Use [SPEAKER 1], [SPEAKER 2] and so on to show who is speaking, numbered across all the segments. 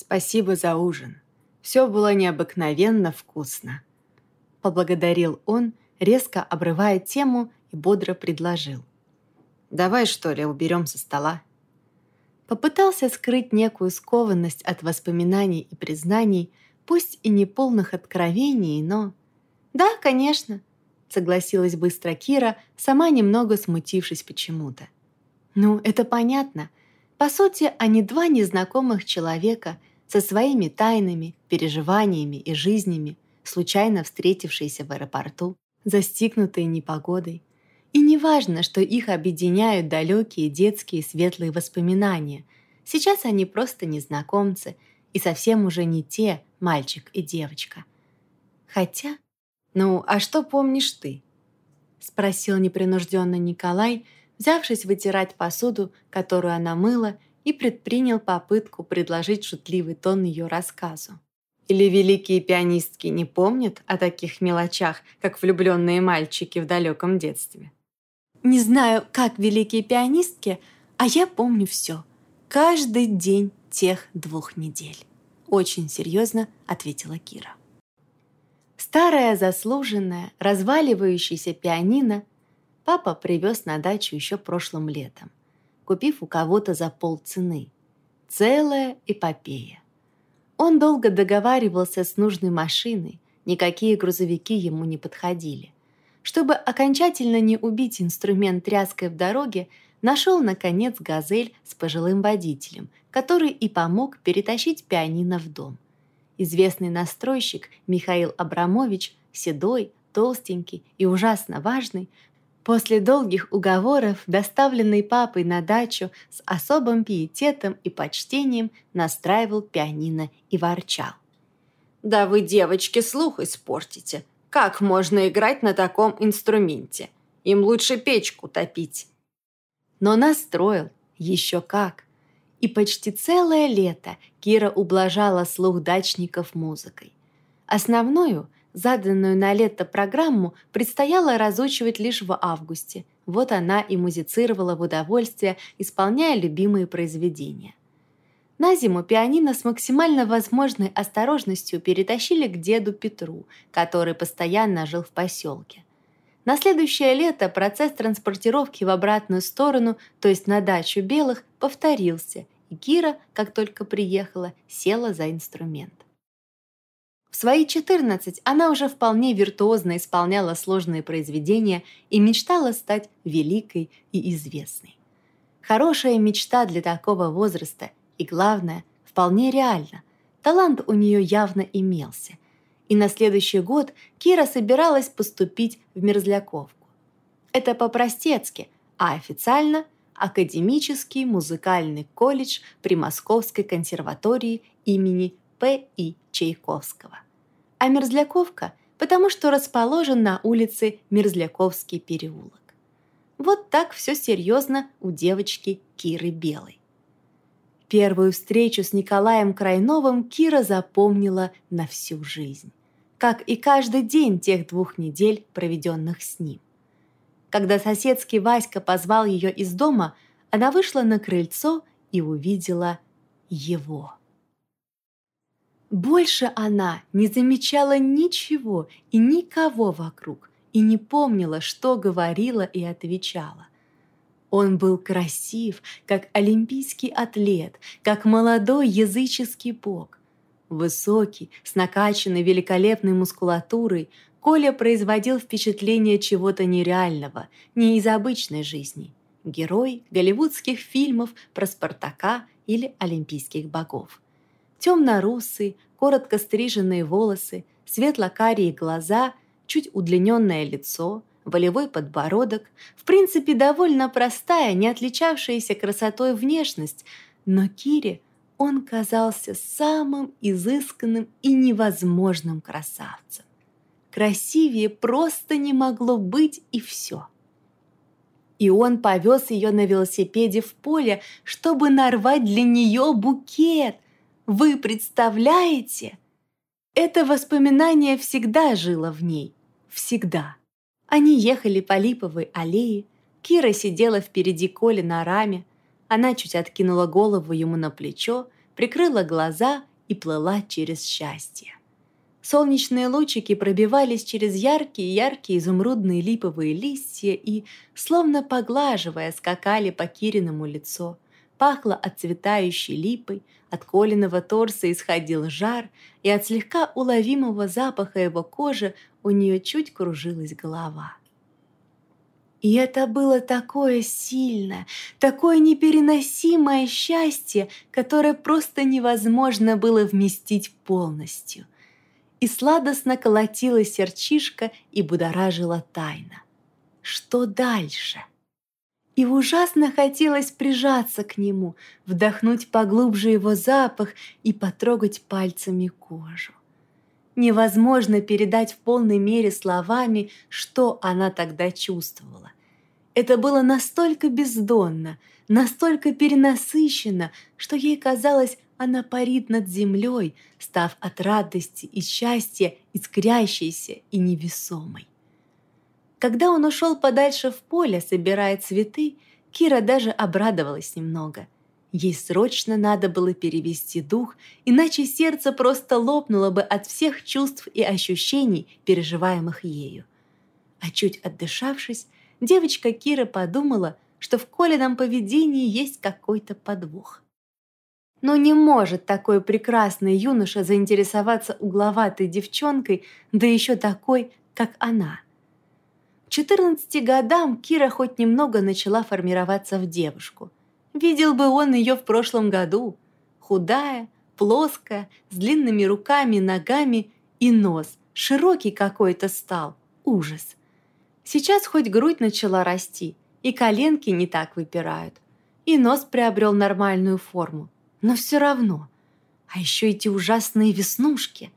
[SPEAKER 1] «Спасибо за ужин. Все было необыкновенно вкусно», — поблагодарил он, резко обрывая тему и бодро предложил. «Давай, что ли, уберем со стола?» Попытался скрыть некую скованность от воспоминаний и признаний, пусть и не полных откровений, но... «Да, конечно», — согласилась быстро Кира, сама немного смутившись почему-то. «Ну, это понятно. По сути, они два незнакомых человека со своими тайнами, переживаниями и жизнями, случайно встретившиеся в аэропорту, застигнутые непогодой. И не важно, что их объединяют далекие детские светлые воспоминания. Сейчас они просто незнакомцы и совсем уже не те мальчик и девочка. Хотя... «Ну, а что помнишь ты?» — спросил непринужденно Николай, взявшись вытирать посуду, которую она мыла, и предпринял попытку предложить шутливый тон ее рассказу. Или великие пианистки не помнят о таких мелочах, как влюбленные мальчики в далеком детстве? Не знаю, как великие пианистки, а я помню все. Каждый день тех двух недель. Очень серьезно ответила Кира. Старая заслуженная, разваливающаяся пианино папа привез на дачу еще прошлым летом, купив у кого-то за полцены. Целая эпопея. Он долго договаривался с нужной машиной, никакие грузовики ему не подходили. Чтобы окончательно не убить инструмент тряской в дороге, нашел, наконец, «Газель» с пожилым водителем, который и помог перетащить пианино в дом. Известный настройщик Михаил Абрамович, седой, толстенький и ужасно важный, после долгих уговоров, доставленный папой на дачу с особым пиететом и почтением, настраивал пианино и ворчал. «Да вы, девочки, слух испортите. Как можно играть на таком инструменте? Им лучше печку топить. Но настроил, еще как. И почти целое лето Кира ублажала слух дачников музыкой. Основную, заданную на лето программу, предстояло разучивать лишь в августе. Вот она и музицировала в удовольствие, исполняя любимые произведения. На зиму пианино с максимально возможной осторожностью перетащили к деду Петру, который постоянно жил в поселке. На следующее лето процесс транспортировки в обратную сторону, то есть на дачу белых, повторился, и Кира, как только приехала, села за инструмент. В свои 14 она уже вполне виртуозно исполняла сложные произведения и мечтала стать великой и известной. Хорошая мечта для такого возраста и главное, вполне реально. Талант у нее явно имелся. И на следующий год Кира собиралась поступить в Мерзляковку. Это по-простецки, а официально – Академический музыкальный колледж при Московской консерватории имени П.И. Чайковского. А Мерзляковка – потому что расположен на улице Мерзляковский переулок. Вот так все серьезно у девочки Киры Белой. Первую встречу с Николаем Крайновым Кира запомнила на всю жизнь, как и каждый день тех двух недель, проведенных с ним. Когда соседский Васька позвал ее из дома, она вышла на крыльцо и увидела его. Больше она не замечала ничего и никого вокруг и не помнила, что говорила и отвечала. Он был красив, как олимпийский атлет, как молодой языческий бог. Высокий, с накачанной великолепной мускулатурой, Коля производил впечатление чего-то нереального, не из обычной жизни. Герой голливудских фильмов про Спартака или олимпийских богов. Темно-русые, коротко стриженные волосы, светло-карие глаза, чуть удлиненное лицо – волевой подбородок, в принципе, довольно простая, не отличавшаяся красотой внешность, но Кире он казался самым изысканным и невозможным красавцем. Красивее просто не могло быть и все. И он повез ее на велосипеде в поле, чтобы нарвать для нее букет. Вы представляете? Это воспоминание всегда жило в ней. Всегда. Они ехали по липовой аллее. Кира сидела впереди Коли на раме. Она чуть откинула голову ему на плечо, прикрыла глаза и плыла через счастье. Солнечные лучики пробивались через яркие-яркие изумрудные липовые листья и, словно поглаживая, скакали по Кириному лицо. Пахло отцветающей липой, от Колиного торса исходил жар, и от слегка уловимого запаха его кожи у нее чуть кружилась голова. И это было такое сильное, такое непереносимое счастье, которое просто невозможно было вместить полностью. И сладостно колотила сердчишка и будоражила тайна. Что дальше? И ужасно хотелось прижаться к нему, вдохнуть поглубже его запах и потрогать пальцами кожу. Невозможно передать в полной мере словами, что она тогда чувствовала. Это было настолько бездонно, настолько перенасыщенно, что ей казалось, она парит над землей, став от радости и счастья искрящейся и невесомой. Когда он ушел подальше в поле, собирая цветы, Кира даже обрадовалась немного – Ей срочно надо было перевести дух, иначе сердце просто лопнуло бы от всех чувств и ощущений, переживаемых ею. А чуть отдышавшись, девочка Кира подумала, что в Колином поведении есть какой-то подвох. Но не может такой прекрасный юноша заинтересоваться угловатой девчонкой, да еще такой, как она. К 14 годам Кира хоть немного начала формироваться в девушку – Видел бы он ее в прошлом году. Худая, плоская, с длинными руками, ногами и нос. Широкий какой-то стал. Ужас. Сейчас хоть грудь начала расти, и коленки не так выпирают. И нос приобрел нормальную форму. Но все равно. А еще эти ужасные веснушки.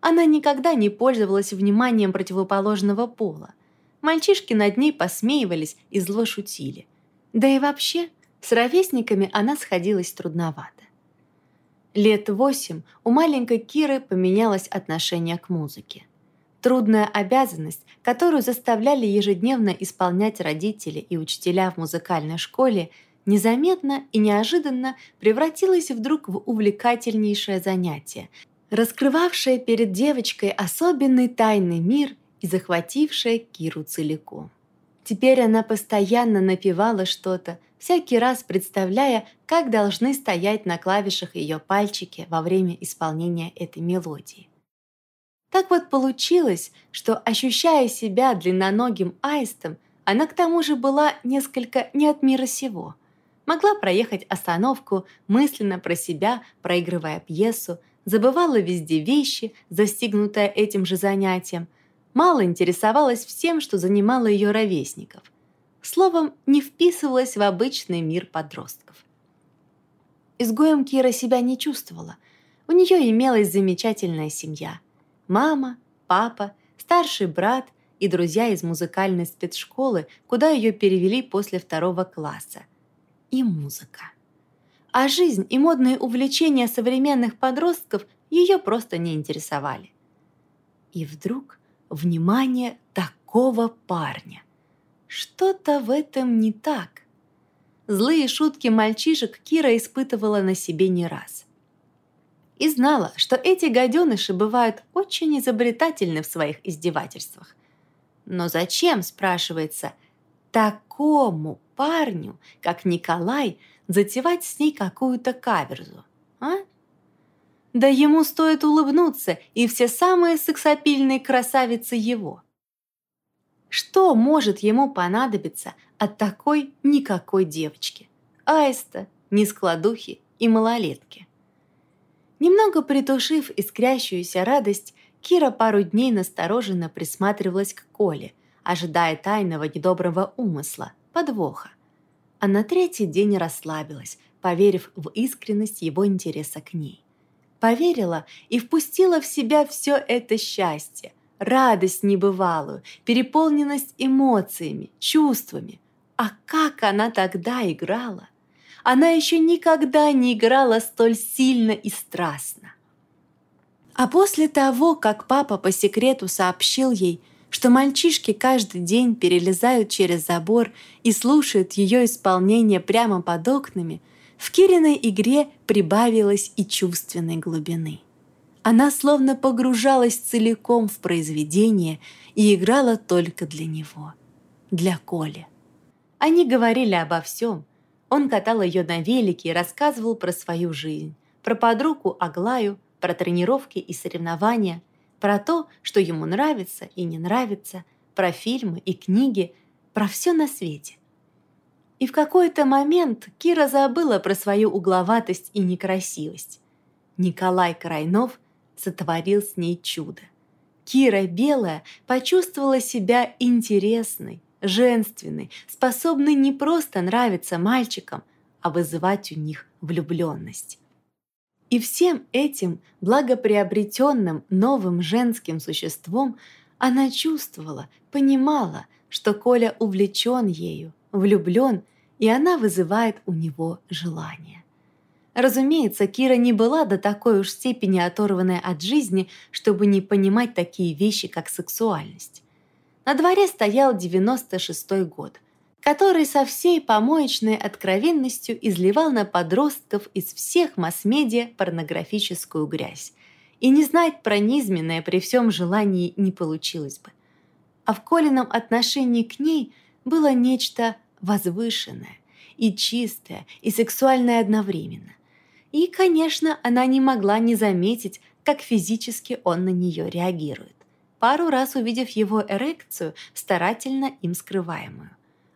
[SPEAKER 1] Она никогда не пользовалась вниманием противоположного пола. Мальчишки над ней посмеивались и зло шутили. Да и вообще, с ровесниками она сходилась трудновато. Лет восемь у маленькой Киры поменялось отношение к музыке. Трудная обязанность, которую заставляли ежедневно исполнять родители и учителя в музыкальной школе, незаметно и неожиданно превратилась вдруг в увлекательнейшее занятие, раскрывавшее перед девочкой особенный тайный мир и захватившее Киру целиком. Теперь она постоянно напевала что-то, всякий раз представляя, как должны стоять на клавишах ее пальчики во время исполнения этой мелодии. Так вот получилось, что, ощущая себя длинноногим аистом, она к тому же была несколько не от мира сего. Могла проехать остановку, мысленно про себя, проигрывая пьесу, забывала везде вещи, застигнутая этим же занятием, мало интересовалась всем, что занимало ее ровесников – словом, не вписывалась в обычный мир подростков. Изгоем Кира себя не чувствовала. У нее имелась замечательная семья. Мама, папа, старший брат и друзья из музыкальной спецшколы, куда ее перевели после второго класса. И музыка. А жизнь и модные увлечения современных подростков ее просто не интересовали. И вдруг внимание такого парня. Что-то в этом не так. Злые шутки мальчишек Кира испытывала на себе не раз. И знала, что эти гаденыши бывают очень изобретательны в своих издевательствах. Но зачем, спрашивается, такому парню, как Николай, затевать с ней какую-то каверзу, а? Да ему стоит улыбнуться, и все самые сексапильные красавицы его – что может ему понадобиться от такой никакой девочки? Аиста, нескладухи и малолетки. Немного притушив искрящуюся радость, Кира пару дней настороженно присматривалась к Коле, ожидая тайного недоброго умысла, подвоха. А на третий день расслабилась, поверив в искренность его интереса к ней. Поверила и впустила в себя все это счастье, радость небывалую, переполненность эмоциями, чувствами. А как она тогда играла? Она еще никогда не играла столь сильно и страстно. А после того, как папа по секрету сообщил ей, что мальчишки каждый день перелезают через забор и слушают ее исполнение прямо под окнами, В Кириной игре прибавилось и чувственной глубины. Она словно погружалась целиком в произведение и играла только для него, для Коли. Они говорили обо всем. Он катал ее на велике и рассказывал про свою жизнь, про подругу Аглаю, про тренировки и соревнования, про то, что ему нравится и не нравится, про фильмы и книги, про все на свете. И в какой-то момент Кира забыла про свою угловатость и некрасивость. Николай Крайнов сотворил с ней чудо. Кира Белая почувствовала себя интересной, женственной, способной не просто нравиться мальчикам, а вызывать у них влюбленность. И всем этим благоприобретенным новым женским существом она чувствовала, понимала, что Коля увлечен ею, влюблен, и она вызывает у него желание. Разумеется, Кира не была до такой уж степени оторванной от жизни, чтобы не понимать такие вещи, как сексуальность. На дворе стоял 96-й год, который со всей помоечной откровенностью изливал на подростков из всех масс-медиа порнографическую грязь. И не знать про низменное при всем желании не получилось бы. А в Колином отношении к ней было нечто возвышенное и чистое, и сексуальное одновременно. И, конечно, она не могла не заметить, как физически он на нее реагирует пару раз увидев его эрекцию, старательно им скрываемую.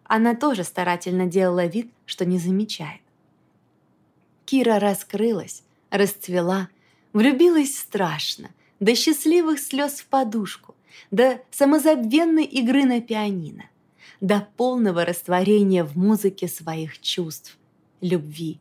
[SPEAKER 1] Она тоже старательно делала вид, что не замечает. Кира раскрылась, расцвела, влюбилась страшно, до счастливых слез в подушку, до самозабвенной игры на пианино, до полного растворения в музыке своих чувств, любви,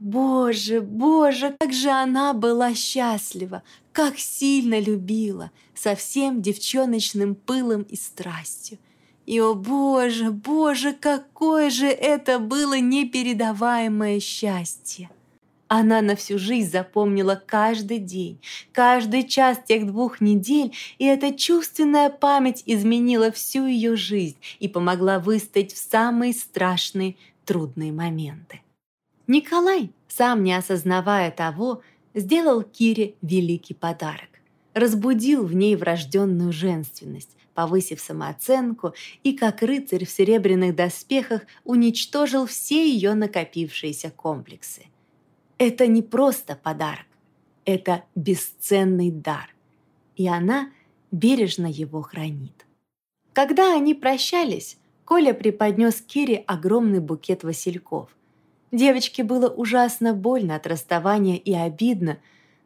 [SPEAKER 1] Боже, боже, как же она была счастлива, как сильно любила, со всем девчоночным пылом и страстью. И, о боже, боже, какое же это было непередаваемое счастье! Она на всю жизнь запомнила каждый день, каждый час тех двух недель, и эта чувственная память изменила всю ее жизнь и помогла выстоять в самые страшные, трудные моменты. Николай, сам не осознавая того, сделал Кире великий подарок. Разбудил в ней врожденную женственность, повысив самооценку и, как рыцарь в серебряных доспехах, уничтожил все ее накопившиеся комплексы. Это не просто подарок, это бесценный дар, и она бережно его хранит. Когда они прощались, Коля преподнес Кире огромный букет васильков – Девочке было ужасно больно от расставания и обидно,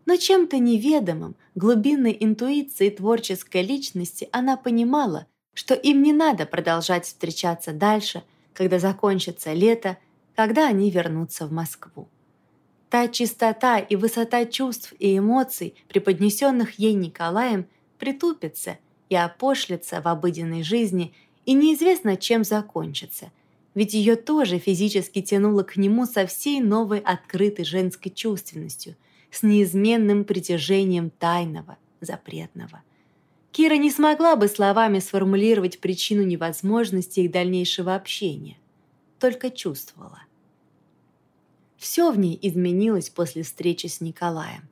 [SPEAKER 1] но чем-то неведомым, глубинной интуицией творческой личности она понимала, что им не надо продолжать встречаться дальше, когда закончится лето, когда они вернутся в Москву. Та чистота и высота чувств и эмоций, преподнесенных ей Николаем, притупится и опошлится в обыденной жизни, и неизвестно, чем закончится – ведь ее тоже физически тянуло к нему со всей новой открытой женской чувственностью, с неизменным притяжением тайного, запретного. Кира не смогла бы словами сформулировать причину невозможности их дальнейшего общения, только чувствовала. Все в ней изменилось после встречи с Николаем.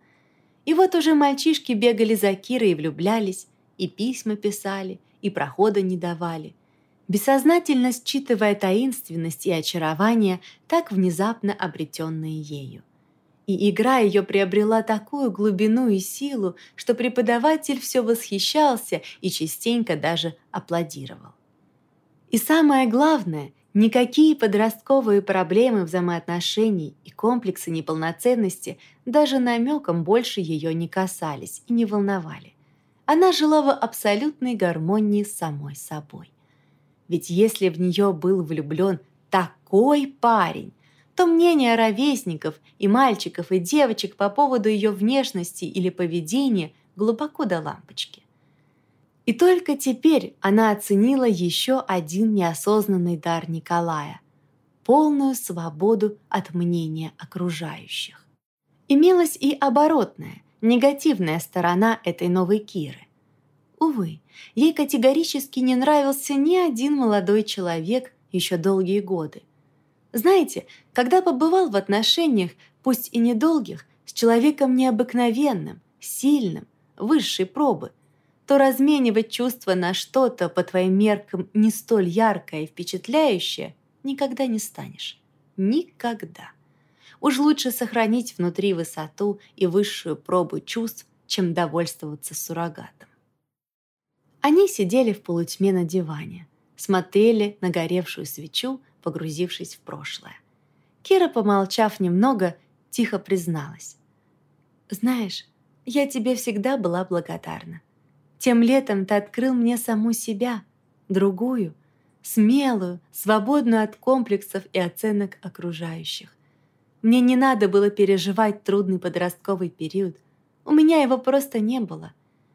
[SPEAKER 1] И вот уже мальчишки бегали за Кирой и влюблялись, и письма писали, и прохода не давали – бессознательно считывая таинственность и очарование, так внезапно обретенные ею. И игра ее приобрела такую глубину и силу, что преподаватель все восхищался и частенько даже аплодировал. И самое главное, никакие подростковые проблемы взаимоотношений и комплексы неполноценности даже намеком больше ее не касались и не волновали. Она жила в абсолютной гармонии с самой собой. Ведь если в нее был влюблен такой парень, то мнение ровесников и мальчиков и девочек по поводу ее внешности или поведения глубоко до лампочки. И только теперь она оценила еще один неосознанный дар Николая – полную свободу от мнения окружающих. Имелась и оборотная, негативная сторона этой новой Киры. Увы, ей категорически не нравился ни один молодой человек еще долгие годы. Знаете, когда побывал в отношениях, пусть и недолгих, с человеком необыкновенным, сильным, высшей пробы, то разменивать чувства на что-то по твоим меркам не столь яркое и впечатляющее никогда не станешь. Никогда. Уж лучше сохранить внутри высоту и высшую пробу чувств, чем довольствоваться суррогатом. Они сидели в полутьме на диване, смотрели на горевшую свечу, погрузившись в прошлое. Кира, помолчав немного, тихо призналась. «Знаешь, я тебе всегда была благодарна. Тем летом ты открыл мне саму себя, другую, смелую, свободную от комплексов и оценок окружающих. Мне не надо было переживать трудный подростковый период. У меня его просто не было.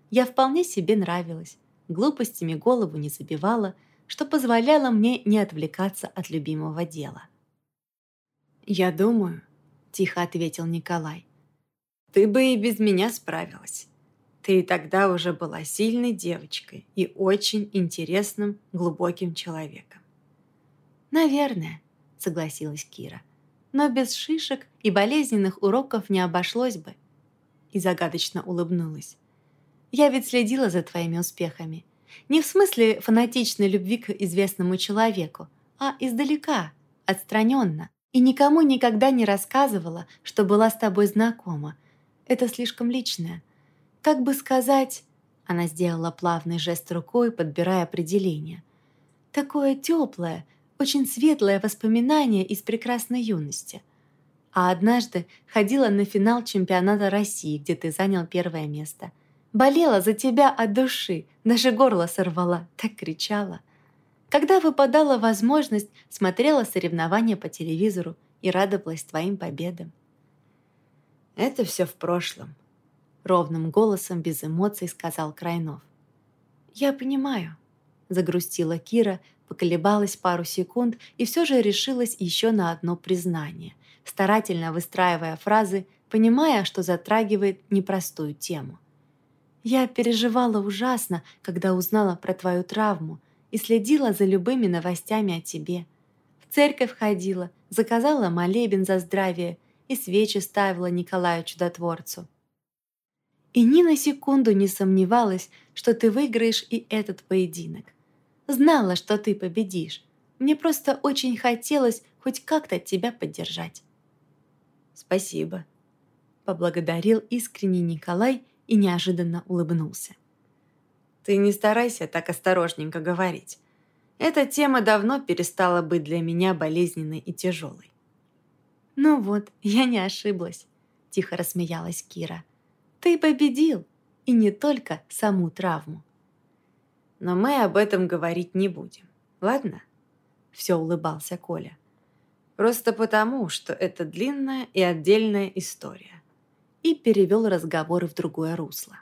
[SPEAKER 1] Я вполне себе нравилась, глупостями голову не забивала, что позволяло мне не отвлекаться от любимого дела. «Я думаю», — тихо ответил Николай, «ты бы и без меня справилась. Ты тогда уже была сильной девочкой и очень интересным, глубоким человеком». «Наверное», — согласилась Кира но без шишек и болезненных уроков не обошлось бы. И загадочно улыбнулась. Я ведь следила за твоими успехами. Не в смысле фанатичной любви к известному человеку, а издалека, отстраненно. И никому никогда не рассказывала, что была с тобой знакома. Это слишком личное. Как бы сказать... Она сделала плавный жест рукой, подбирая определение. Такое теплое, очень светлое воспоминание из прекрасной юности. А однажды ходила на финал чемпионата России, где ты занял первое место. Болела за тебя от души, даже горло сорвала, так кричала. Когда выпадала возможность, смотрела соревнования по телевизору и радовалась твоим победам. «Это все в прошлом», — ровным голосом, без эмоций сказал Крайнов. «Я понимаю», — загрустила Кира, поколебалась пару секунд и все же решилась еще на одно признание, старательно выстраивая фразы, понимая, что затрагивает непростую тему. «Я переживала ужасно, когда узнала про твою травму и следила за любыми новостями о тебе. В церковь ходила, заказала молебен за здравие и свечи ставила Николаю Чудотворцу. И ни на секунду не сомневалась, что ты выиграешь и этот поединок. Знала, что ты победишь. Мне просто очень хотелось хоть как-то тебя поддержать». «Спасибо», — поблагодарил искренне Николай и неожиданно улыбнулся. «Ты не старайся так осторожненько говорить. Эта тема давно перестала быть для меня болезненной и тяжелой». «Ну вот, я не ошиблась», — тихо рассмеялась Кира. «Ты победил, и не только саму травму. Но мы об этом говорить не будем, ладно?» Все улыбался Коля. «Просто потому, что это длинная и отдельная история». И перевел разговор в другое русло.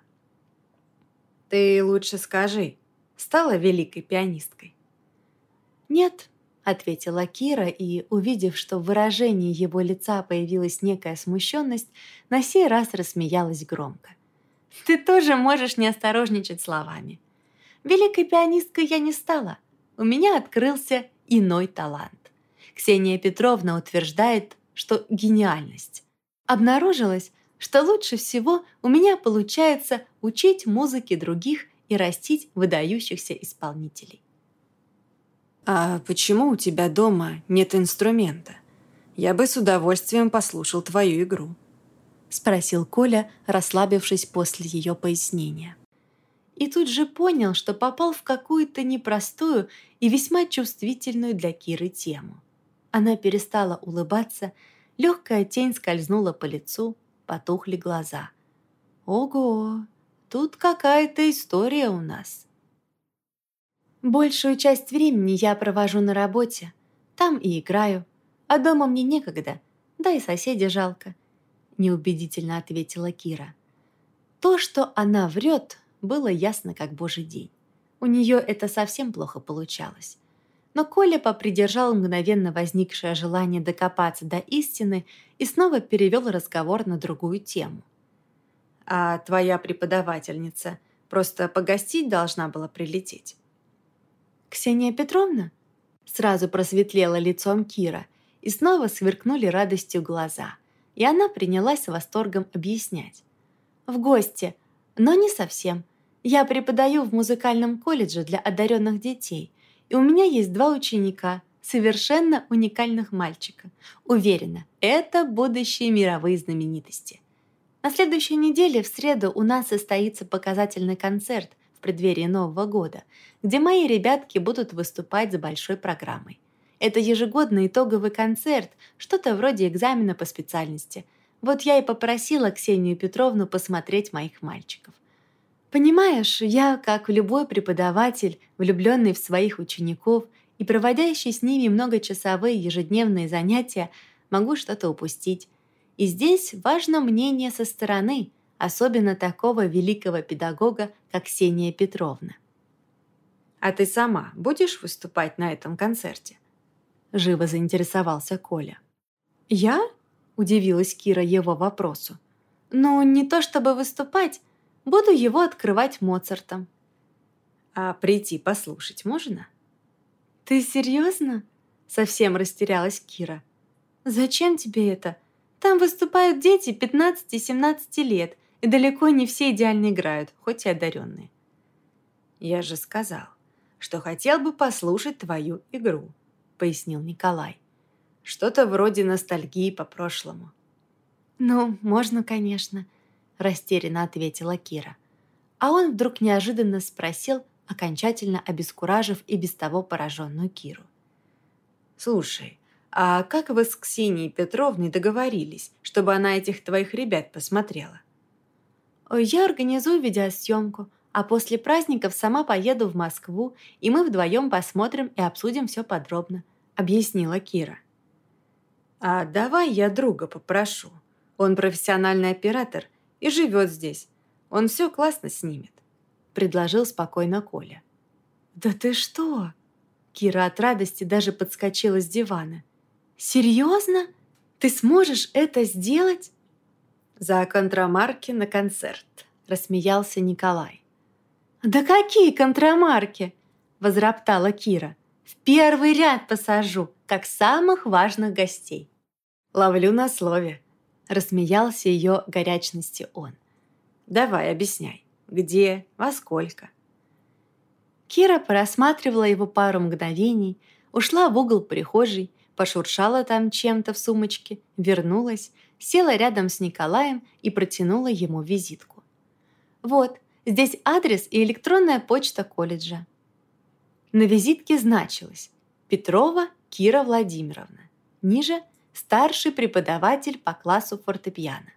[SPEAKER 1] «Ты лучше скажи, стала великой пианисткой?» «Нет», — ответила Кира, и, увидев, что в выражении его лица появилась некая смущенность, на сей раз рассмеялась громко. «Ты тоже можешь не осторожничать словами. Великой пианисткой я не стала. У меня открылся иной талант. Ксения Петровна утверждает, что гениальность. Обнаружилось, что лучше всего у меня получается учить музыке других и растить выдающихся исполнителей. «А почему у тебя дома нет инструмента? Я бы с удовольствием послушал твою игру», — спросил Коля, расслабившись после ее пояснения и тут же понял, что попал в какую-то непростую и весьма чувствительную для Киры тему. Она перестала улыбаться, легкая тень скользнула по лицу, потухли глаза. «Ого, тут какая-то история у нас». «Большую часть времени я провожу на работе, там и играю, а дома мне некогда, да и соседей жалко», — неубедительно ответила Кира. То, что она врет, было ясно, как божий день. У нее это совсем плохо получалось. Но Коля попридержал мгновенно возникшее желание докопаться до истины и снова перевел разговор на другую тему. «А твоя преподавательница просто погостить должна была прилететь?» «Ксения Петровна?» Сразу просветлела лицом Кира и снова сверкнули радостью глаза. И она принялась с восторгом объяснять. «В гости, но не совсем. Я преподаю в музыкальном колледже для одаренных детей, и у меня есть два ученика, совершенно уникальных мальчика. Уверена, это будущие мировые знаменитости. На следующей неделе в среду у нас состоится показательный концерт преддверии Нового года, где мои ребятки будут выступать с большой программой. Это ежегодный итоговый концерт, что-то вроде экзамена по специальности. Вот я и попросила Ксению Петровну посмотреть моих мальчиков. Понимаешь, я, как любой преподаватель, влюбленный в своих учеников и проводящий с ними многочасовые ежедневные занятия, могу что-то упустить. И здесь важно мнение со стороны, особенно такого великого педагога, как Ксения Петровна.
[SPEAKER 2] «А ты сама будешь выступать на этом концерте?» Живо заинтересовался Коля.
[SPEAKER 1] «Я?» – удивилась Кира его вопросу. «Ну, не то чтобы выступать, буду его открывать Моцартом».
[SPEAKER 2] «А прийти послушать можно?»
[SPEAKER 1] «Ты серьезно?» – совсем растерялась Кира. «Зачем тебе это? Там выступают дети 15-17 лет, и далеко не все идеально играют, хоть и одаренные.
[SPEAKER 2] «Я же сказал, что хотел бы послушать твою игру», — пояснил Николай. «Что-то вроде ностальгии по прошлому».
[SPEAKER 1] «Ну, можно, конечно», — растерянно ответила Кира. А он вдруг неожиданно спросил, окончательно обескуражив и без того пораженную Киру.
[SPEAKER 2] «Слушай, «А как вы с Ксенией Петровной договорились, чтобы она этих твоих ребят посмотрела?»
[SPEAKER 1] «Я организую видеосъемку, а после праздников сама поеду в Москву, и мы вдвоем посмотрим и обсудим все подробно», — объяснила Кира.
[SPEAKER 2] «А давай я друга попрошу. Он профессиональный оператор и живет здесь. Он все классно снимет», — предложил спокойно Коля.
[SPEAKER 1] «Да ты что?» Кира от радости даже подскочила с дивана. «Серьезно? Ты сможешь это сделать?»
[SPEAKER 2] «За контрамарки на концерт», — рассмеялся Николай.
[SPEAKER 1] «Да какие контрамарки?» — возроптала Кира. «В первый ряд посажу, как самых важных гостей».
[SPEAKER 2] «Ловлю на слове», — рассмеялся ее горячности он. «Давай, объясняй, где, во сколько?»
[SPEAKER 1] Кира просматривала его пару мгновений, ушла в угол прихожей, пошуршала там чем-то в сумочке, вернулась, села рядом с Николаем и протянула ему визитку. «Вот, здесь адрес и электронная почта колледжа». На визитке значилось «Петрова Кира Владимировна». Ниже – старший преподаватель по классу фортепиано.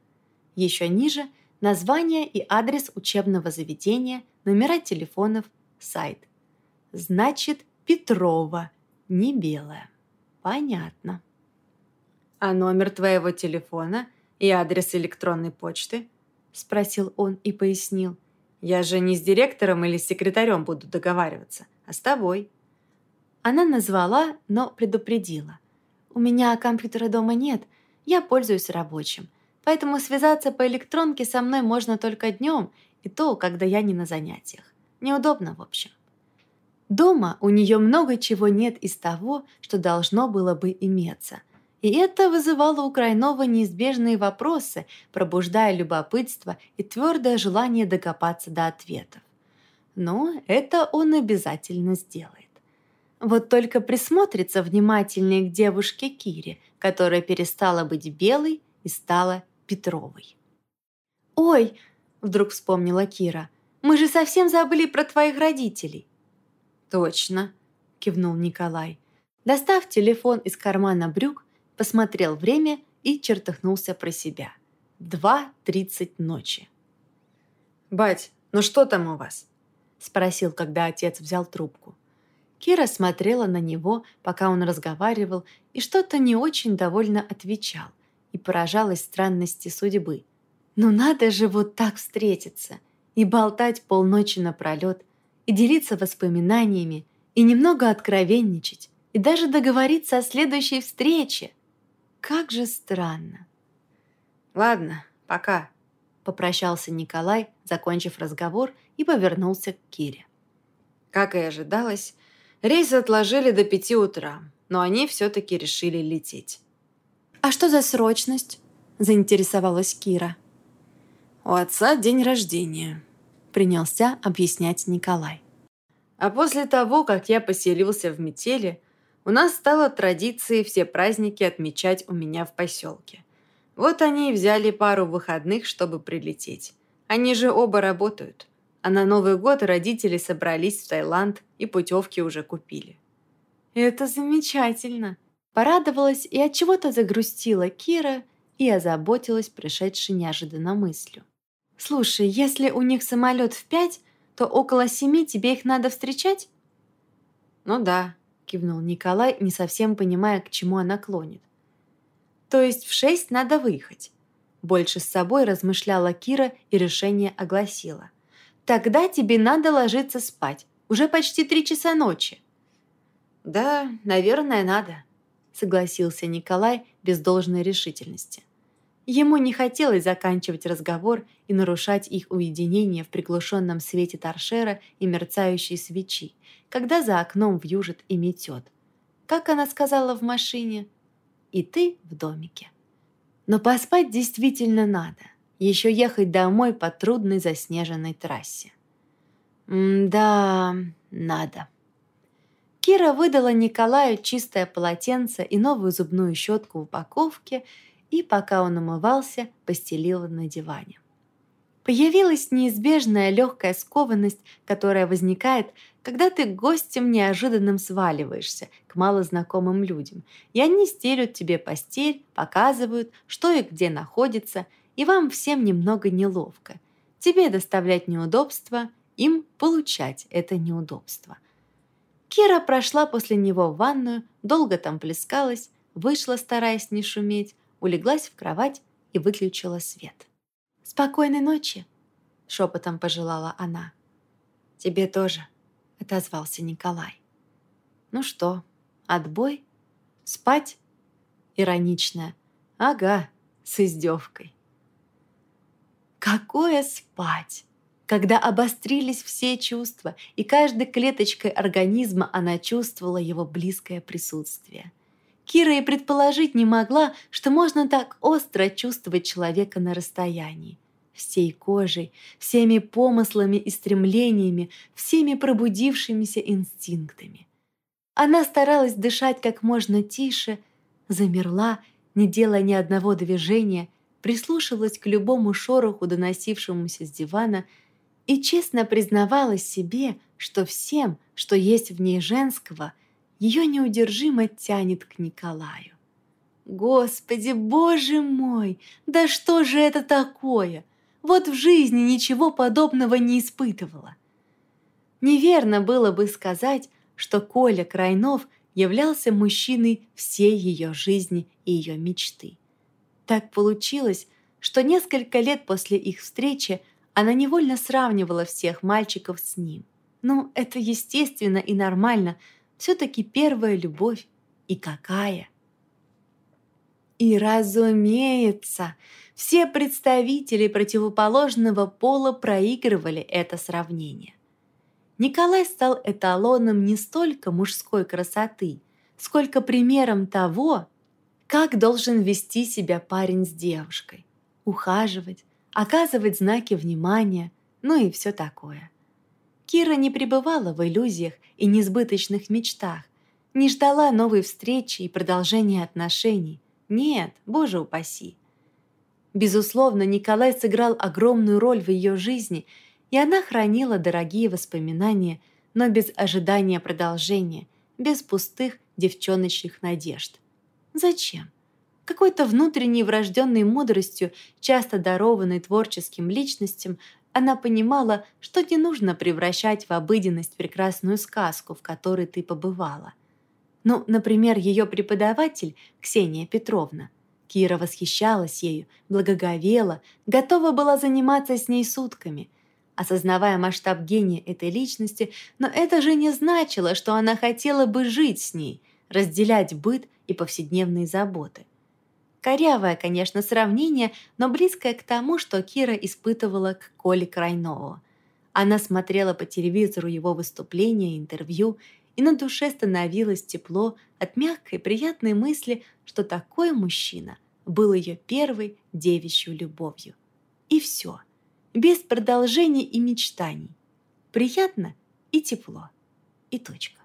[SPEAKER 1] Еще ниже – название и адрес учебного заведения, номера телефонов, сайт. Значит, Петрова, не белая. Понятно.
[SPEAKER 2] А номер твоего телефона и адрес электронной почты? Спросил он и пояснил. Я же не с директором или с секретарем буду договариваться, а с тобой.
[SPEAKER 1] Она назвала, но предупредила. У меня компьютера дома нет, я пользуюсь рабочим. Поэтому связаться по электронке со мной можно только днем, и то, когда я не на занятиях. Неудобно, в общем. Дома у нее много чего нет из того, что должно было бы иметься. И это вызывало у Крайнова неизбежные вопросы, пробуждая любопытство и твердое желание докопаться до ответов. Но это он обязательно сделает. Вот только присмотрится внимательнее к девушке Кире, которая перестала быть белой и стала Петровой. «Ой!» – вдруг вспомнила Кира. «Мы же совсем забыли про твоих родителей!»
[SPEAKER 2] «Точно», – кивнул Николай.
[SPEAKER 1] Достав телефон из кармана брюк, посмотрел время и чертыхнулся про себя. Два тридцать ночи.
[SPEAKER 2] «Бать, ну что там у вас?» – спросил, когда отец взял трубку.
[SPEAKER 1] Кира смотрела на него, пока он разговаривал, и что-то не очень довольно отвечал, и поражалась странности судьбы. «Ну надо же вот так встретиться!» и болтать полночи напролет, и делиться воспоминаниями, и немного откровенничать, и даже договориться о следующей встрече. Как же странно.
[SPEAKER 2] «Ладно, пока», —
[SPEAKER 1] попрощался Николай, закончив разговор, и повернулся к Кире.
[SPEAKER 2] Как и ожидалось, рейс отложили до пяти утра. но они все-таки решили лететь.
[SPEAKER 1] «А что за срочность?» – заинтересовалась Кира.
[SPEAKER 2] «У отца день рождения», – принялся объяснять Николай. «А после того, как я поселился в метели, у нас стало традицией все праздники отмечать у меня в поселке. Вот они и взяли пару выходных, чтобы прилететь. Они же оба работают. А на Новый год родители собрались в Таиланд и путевки уже купили.
[SPEAKER 1] «Это замечательно!» Порадовалась и от чего-то загрустила Кира и озаботилась пришедшей неожиданно мыслью. «Слушай, если у них самолет в пять, то около семи тебе их надо встречать?»
[SPEAKER 2] «Ну да», — кивнул Николай, не совсем понимая, к чему она клонит. То есть в шесть надо выехать. Больше с собой размышляла Кира и решение огласила. «Тогда тебе надо ложиться спать. Уже почти три часа ночи». «Да, наверное, надо», — согласился Николай без должной решительности. Ему не хотелось заканчивать разговор и нарушать их уединение в приглушенном свете торшера и мерцающей свечи, когда за окном вьюжит и метет. Как она сказала в машине — и ты в домике. Но поспать действительно надо. Еще ехать домой по трудной заснеженной трассе. да, надо. Кира выдала Николаю чистое полотенце и новую зубную щетку в упаковке и, пока он умывался, постелила на диване. Появилась неизбежная легкая скованность, которая возникает, когда ты гостем неожиданным сваливаешься к малознакомым людям, и они стелют тебе постель, показывают, что и где находится, и вам всем немного неловко. Тебе доставлять неудобства, им получать это неудобство. Кира прошла после него в ванную, долго там плескалась, вышла, стараясь не шуметь, улеглась в кровать и выключила свет. «Спокойной ночи!» — шепотом пожелала она. «Тебе тоже», — отозвался Николай. «Ну что, отбой? Спать?» Ироничная. «Ага, с издевкой». Какое спать! Когда обострились все чувства, и каждой клеточкой организма она чувствовала его близкое присутствие. Кира и предположить не могла, что можно так остро чувствовать человека на расстоянии. Всей кожей, всеми помыслами и стремлениями, всеми пробудившимися инстинктами. Она старалась дышать как можно тише, замерла, не делая ни одного движения, прислушивалась к любому шороху, доносившемуся с дивана, и честно признавалась себе, что всем, что есть в ней женского – ее неудержимо тянет к Николаю. Господи, боже мой, да что же это такое? Вот в жизни ничего подобного не испытывала. Неверно было бы сказать, что Коля Крайнов являлся мужчиной всей ее жизни и ее мечты. Так получилось, что несколько лет после их встречи она невольно сравнивала всех мальчиков с ним. Ну, это естественно и нормально – все-таки первая любовь. И какая! И, разумеется, все представители противоположного пола проигрывали это сравнение. Николай стал эталоном не столько мужской красоты, сколько примером того, как должен вести себя парень с девушкой, ухаживать, оказывать знаки внимания, ну и все такое. Кира не пребывала в иллюзиях и несбыточных мечтах, не ждала новой встречи и продолжения отношений. Нет, боже упаси. Безусловно, Николай сыграл огромную роль в ее жизни, и она хранила дорогие воспоминания, но без ожидания продолжения, без пустых девчоночных надежд. Зачем? Какой-то внутренней врожденной мудростью, часто дарованной творческим личностям, она понимала, что не нужно превращать в обыденность прекрасную сказку, в которой ты побывала. Ну, например, ее преподаватель Ксения Петровна. Кира восхищалась ею, благоговела, готова была заниматься с ней сутками, осознавая масштаб гения этой личности, но это же не значило, что она хотела бы жить с ней, разделять быт и повседневные заботы. Корявое, конечно, сравнение, но близкое к тому, что Кира испытывала к Коле Крайнову. Она смотрела по телевизору его выступления, интервью
[SPEAKER 1] и на душе становилось тепло от мягкой приятной мысли, что такой мужчина был ее первой девичью любовью. И все, без продолжений и мечтаний. Приятно и тепло. И точка.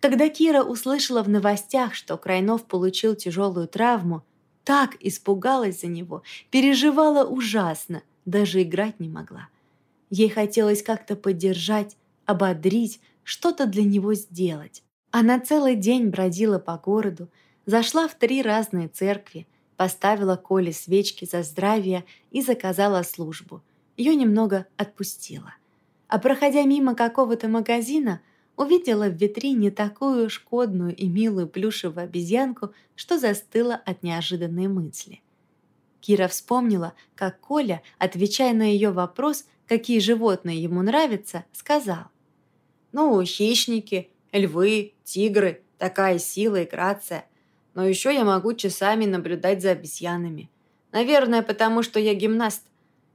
[SPEAKER 1] Когда Кира услышала в новостях, что Крайнов получил тяжелую травму, так испугалась за него, переживала ужасно, даже играть не могла. Ей хотелось как-то поддержать, ободрить, что-то для него сделать. Она целый день бродила по городу, зашла в три разные церкви, поставила Коле свечки за здравие и заказала службу. Ее немного отпустила. А проходя мимо какого-то магазина, увидела в витрине такую шкодную и милую плюшевую обезьянку, что застыла от неожиданной мысли. Кира вспомнила, как Коля, отвечая на ее вопрос, какие животные ему нравятся, сказал. «Ну, хищники, львы, тигры, такая сила и грация. Но еще я могу часами наблюдать за обезьянами. Наверное, потому что я гимнаст.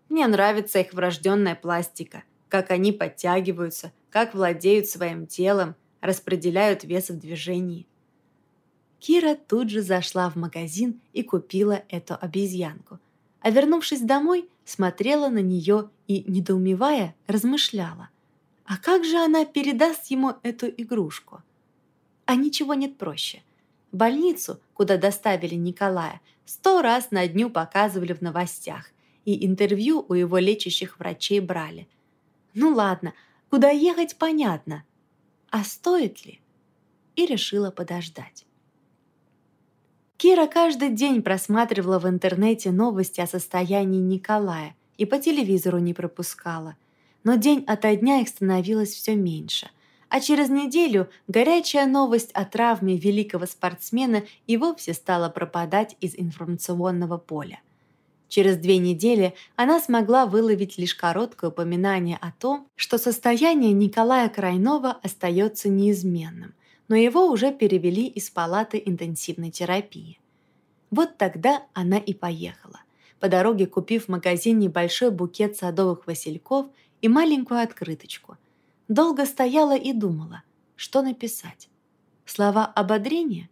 [SPEAKER 1] Мне нравится их врожденная пластика, как они подтягиваются, как владеют своим телом, распределяют вес в движении. Кира тут же зашла в магазин и купила эту обезьянку. А вернувшись домой, смотрела на нее и, недоумевая, размышляла. А как же она передаст ему эту игрушку? А ничего нет проще – Больницу, куда доставили Николая, сто раз на дню показывали в новостях, и интервью у его лечащих врачей брали. Ну ладно, куда ехать понятно. А стоит ли? И решила подождать. Кира каждый день просматривала в интернете новости о состоянии Николая и по телевизору не пропускала. Но день ото дня их становилось все меньше – а через неделю горячая новость о травме великого спортсмена и вовсе стала пропадать из информационного поля. Через две недели она смогла выловить лишь короткое упоминание о том, что состояние Николая Крайнова остается неизменным, но его уже перевели из палаты интенсивной терапии. Вот тогда она и поехала, по дороге купив в магазине большой букет садовых васильков и маленькую открыточку, Долго стояла и думала, что написать. Слова ободрения?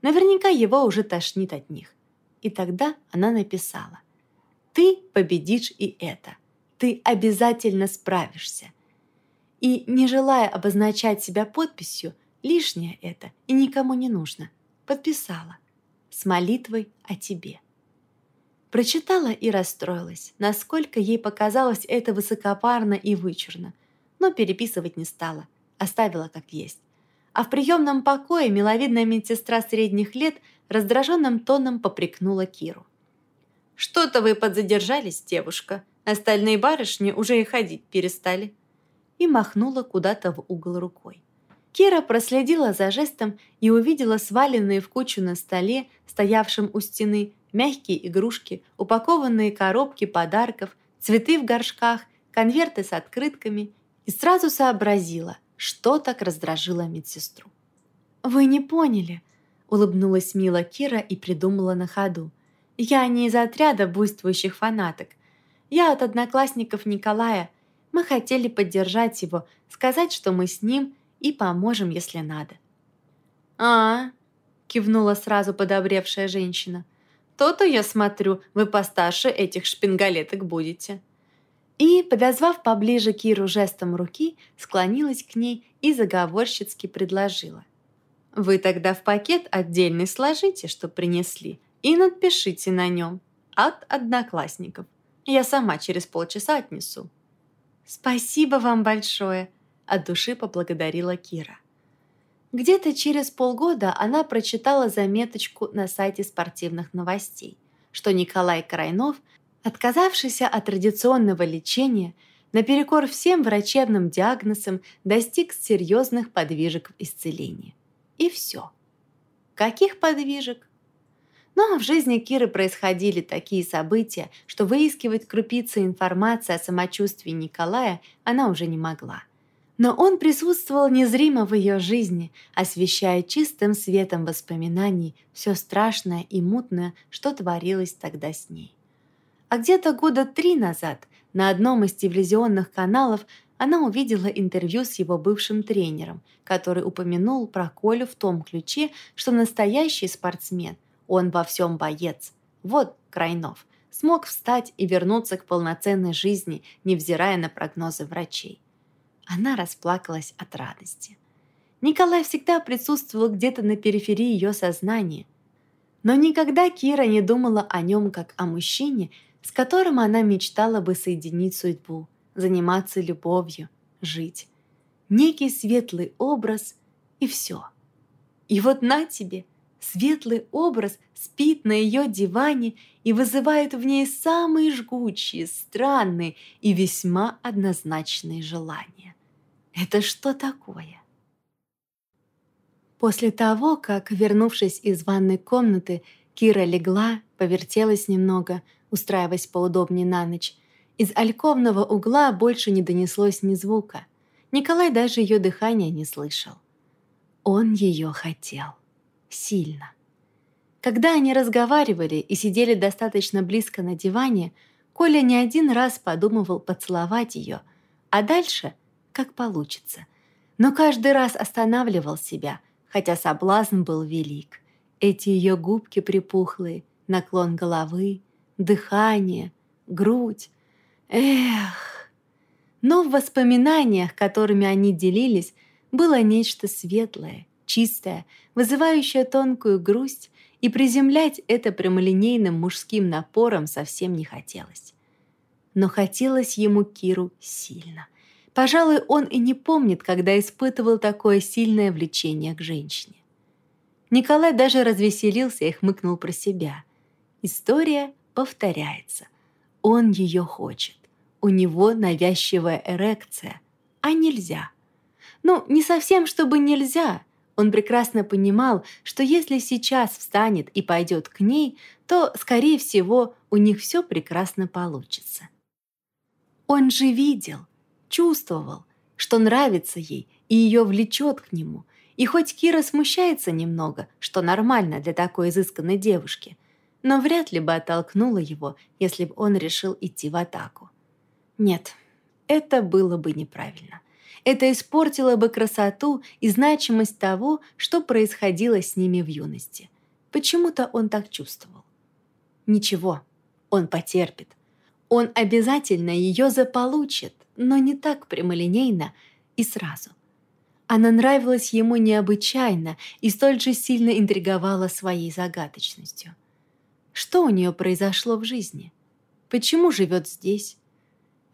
[SPEAKER 1] Наверняка его уже тошнит от них. И тогда она написала. «Ты победишь и это. Ты обязательно справишься». И, не желая обозначать себя подписью, лишнее это и никому не нужно, подписала. С молитвой о тебе. Прочитала и расстроилась, насколько ей показалось это высокопарно и вычурно, но переписывать не стала, оставила как есть. А в приемном покое миловидная медсестра средних лет раздраженным тоном попрекнула Киру. «Что-то вы подзадержались, девушка. Остальные барышни уже и ходить перестали». И махнула куда-то в угол рукой. Кира проследила за жестом и увидела сваленные в кучу на столе, стоявшем у стены, мягкие игрушки, упакованные коробки подарков, цветы в горшках, конверты с открытками и сразу сообразила, что так раздражило медсестру. «Вы не поняли», — улыбнулась мила Кира и придумала на ходу. «Я не из отряда буйствующих фанаток. Я от одноклассников Николая. Мы хотели поддержать его, сказать, что мы с ним и поможем, если надо». «А, -а — кивнула сразу подобревшая женщина. «То-то, я смотрю, вы постарше этих шпингалеток будете» и, подозвав поближе Киру жестом руки, склонилась к ней и заговорщицки предложила. «Вы тогда в пакет отдельный сложите, что принесли, и надпишите на нем «От одноклассников». Я сама через полчаса отнесу». «Спасибо вам большое!» – от души поблагодарила Кира. Где-то через полгода она прочитала заметочку на сайте спортивных новостей, что Николай Крайнов Отказавшийся от традиционного лечения, наперекор всем врачебным диагнозам достиг серьезных подвижек в исцелении. И все. Каких подвижек? Но в жизни Киры происходили такие события, что выискивать крупицы информации о самочувствии Николая она уже не могла. Но он присутствовал незримо в ее жизни, освещая чистым светом воспоминаний все страшное и мутное, что творилось тогда с ней. А где-то года три назад на одном из телевизионных каналов она увидела интервью с его бывшим тренером, который упомянул про Колю в том ключе, что настоящий спортсмен, он во всем боец. Вот Крайнов смог встать и вернуться к полноценной жизни, невзирая на прогнозы врачей. Она расплакалась от радости. Николай всегда присутствовал где-то на периферии ее сознания. Но никогда Кира не думала о нем как о мужчине, с которым она мечтала бы соединить судьбу, заниматься любовью, жить. Некий светлый образ и все. И вот на тебе, светлый образ спит на ее диване и вызывает в ней самые жгучие, странные и весьма однозначные желания. Это что такое? После того, как, вернувшись из ванной комнаты, Кира легла, повертелась немного, устраиваясь поудобнее на ночь, из альковного угла больше не донеслось ни звука. Николай даже ее дыхания не слышал. Он ее хотел. Сильно. Когда они разговаривали и сидели достаточно близко на диване, Коля не один раз подумывал поцеловать ее, а дальше как получится. Но каждый раз останавливал себя, хотя соблазн был велик. Эти ее губки припухлые, наклон головы, дыхание, грудь. Эх! Но в воспоминаниях, которыми они делились, было нечто светлое, чистое, вызывающее тонкую грусть, и приземлять это прямолинейным мужским напором совсем не хотелось. Но хотелось ему Киру сильно. Пожалуй, он и не помнит, когда испытывал такое сильное влечение к женщине. Николай даже развеселился и хмыкнул про себя. История повторяется. Он ее хочет у него навязчивая эрекция, а нельзя. Ну, не совсем, чтобы нельзя. Он прекрасно понимал, что если сейчас встанет и пойдет к ней, то, скорее всего, у них все прекрасно получится. Он же видел, чувствовал, что нравится ей и ее влечет к нему. И хоть Кира смущается немного, что нормально для такой изысканной девушки, но вряд ли бы оттолкнула его, если бы он решил идти в атаку. Нет, это было бы неправильно. Это испортило бы красоту и значимость того, что происходило с ними в юности. Почему-то он так чувствовал. Ничего, он потерпит. Он обязательно ее заполучит, но не так прямолинейно и сразу. Она нравилась ему необычайно и столь же сильно интриговала своей загадочностью. Что у нее произошло в жизни? Почему живет здесь?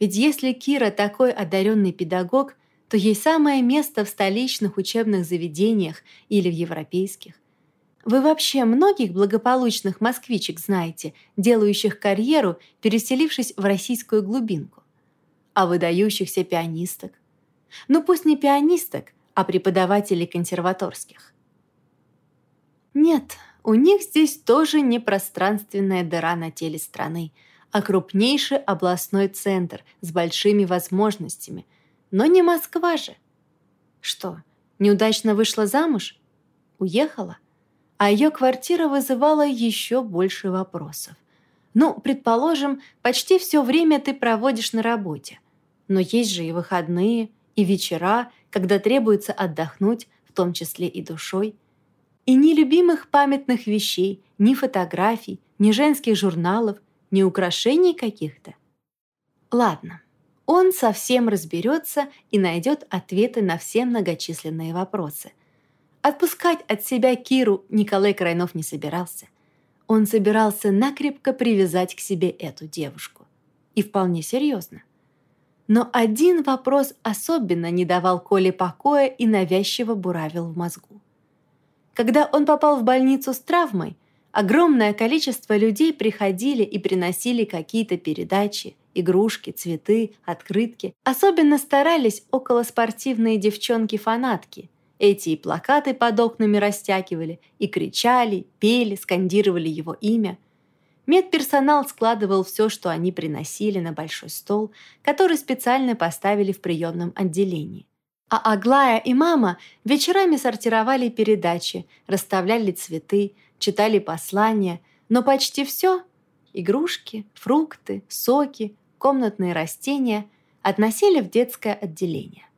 [SPEAKER 1] Ведь если Кира такой одаренный педагог, то ей самое место в столичных учебных заведениях или в европейских. Вы вообще многих благополучных москвичек знаете, делающих карьеру, переселившись в российскую глубинку? А выдающихся пианисток? Ну пусть не пианисток, а преподавателей консерваторских. Нет, у них здесь тоже не пространственная дыра на теле страны – а крупнейший областной центр с большими возможностями. Но не Москва же. Что, неудачно вышла замуж? Уехала? А ее квартира вызывала еще больше вопросов. Ну, предположим, почти все время ты проводишь на работе. Но есть же и выходные, и вечера, когда требуется отдохнуть, в том числе и душой. И ни любимых памятных вещей, ни фотографий, ни женских журналов, ни украшений каких-то. Ладно, он совсем разберется и найдет ответы на все многочисленные вопросы. Отпускать от себя Киру Николай Крайнов не собирался. Он собирался накрепко привязать к себе эту девушку. И вполне серьезно. Но один вопрос особенно не давал Коле покоя и навязчиво буравил в мозгу. Когда он попал в больницу с травмой – Огромное количество людей приходили и приносили какие-то передачи, игрушки, цветы, открытки. Особенно старались околоспортивные девчонки-фанатки. Эти и плакаты под окнами растягивали, и кричали, пели, скандировали его имя. Медперсонал складывал все, что они приносили на большой стол, который специально поставили в приемном отделении. А Аглая и мама вечерами сортировали передачи, расставляли цветы, читали послания, но почти все, игрушки, фрукты, соки, комнатные растения относили в детское отделение.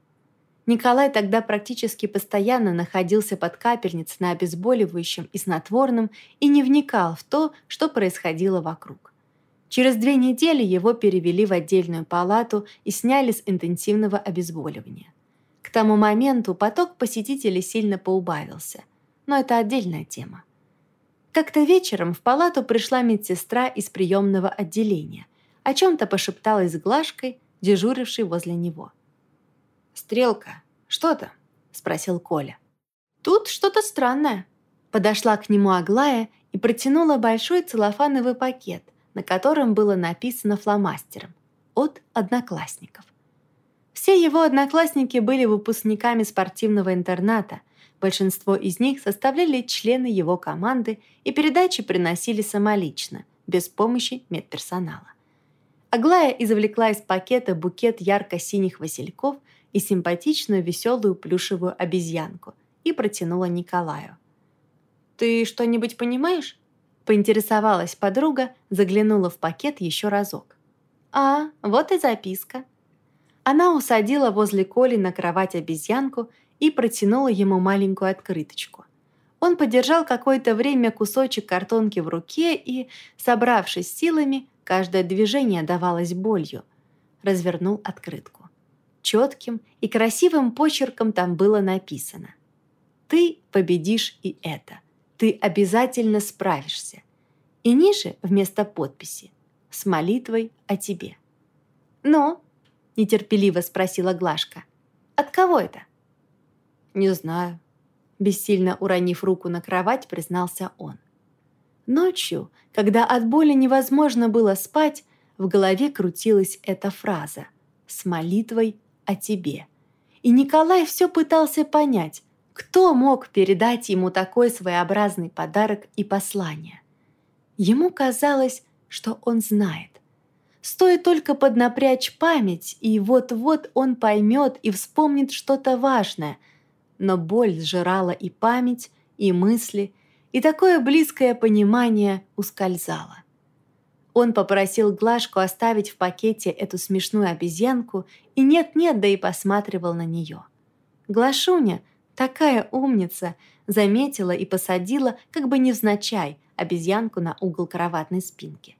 [SPEAKER 1] Николай тогда практически постоянно находился под капельницей на обезболивающем и снотворном и не вникал в то, что происходило вокруг. Через две недели его перевели в отдельную палату и сняли с интенсивного обезболивания. К тому моменту поток посетителей сильно поубавился, но это отдельная тема. Как-то вечером в палату пришла медсестра из приемного отделения, о чем-то пошепталась с Глашкой, дежурившей возле него.
[SPEAKER 2] «Стрелка, что там?» – спросил Коля.
[SPEAKER 1] «Тут что-то странное». Подошла к нему Аглая и протянула большой целлофановый пакет, на котором было написано фломастером «От одноклассников». Все его одноклассники были выпускниками спортивного интерната, большинство из них составляли члены его команды и передачи приносили самолично, без помощи медперсонала. Аглая извлекла из пакета букет ярко-синих васильков и симпатичную веселую плюшевую обезьянку и протянула Николаю. «Ты что-нибудь понимаешь?» Поинтересовалась подруга, заглянула в пакет еще разок. «А, вот и записка». Она усадила возле Коли на кровать обезьянку и протянула ему маленькую открыточку. Он подержал какое-то время кусочек картонки в руке и, собравшись силами, каждое движение давалось болью, развернул открытку. Четким и красивым почерком там было написано «Ты победишь и это. Ты обязательно справишься». И ниже вместо подписи «С молитвой о тебе». «Ну?» – нетерпеливо спросила Глашка. «От кого это?»
[SPEAKER 2] «Не знаю», – бессильно уронив руку на кровать, признался он.
[SPEAKER 1] Ночью, когда от боли невозможно было спать, в голове крутилась эта фраза «С молитвой о тебе». И Николай все пытался понять, кто мог передать ему такой своеобразный подарок и послание. Ему казалось, что он знает. Стоит только поднапрячь память, и вот-вот он поймет и вспомнит что-то важное – но боль сжирала и память, и мысли, и такое близкое понимание ускользало. Он попросил Глашку оставить в пакете эту смешную обезьянку и нет-нет, да и посматривал на нее. Глашуня, такая умница, заметила и посадила, как бы невзначай, обезьянку на угол кроватной спинки.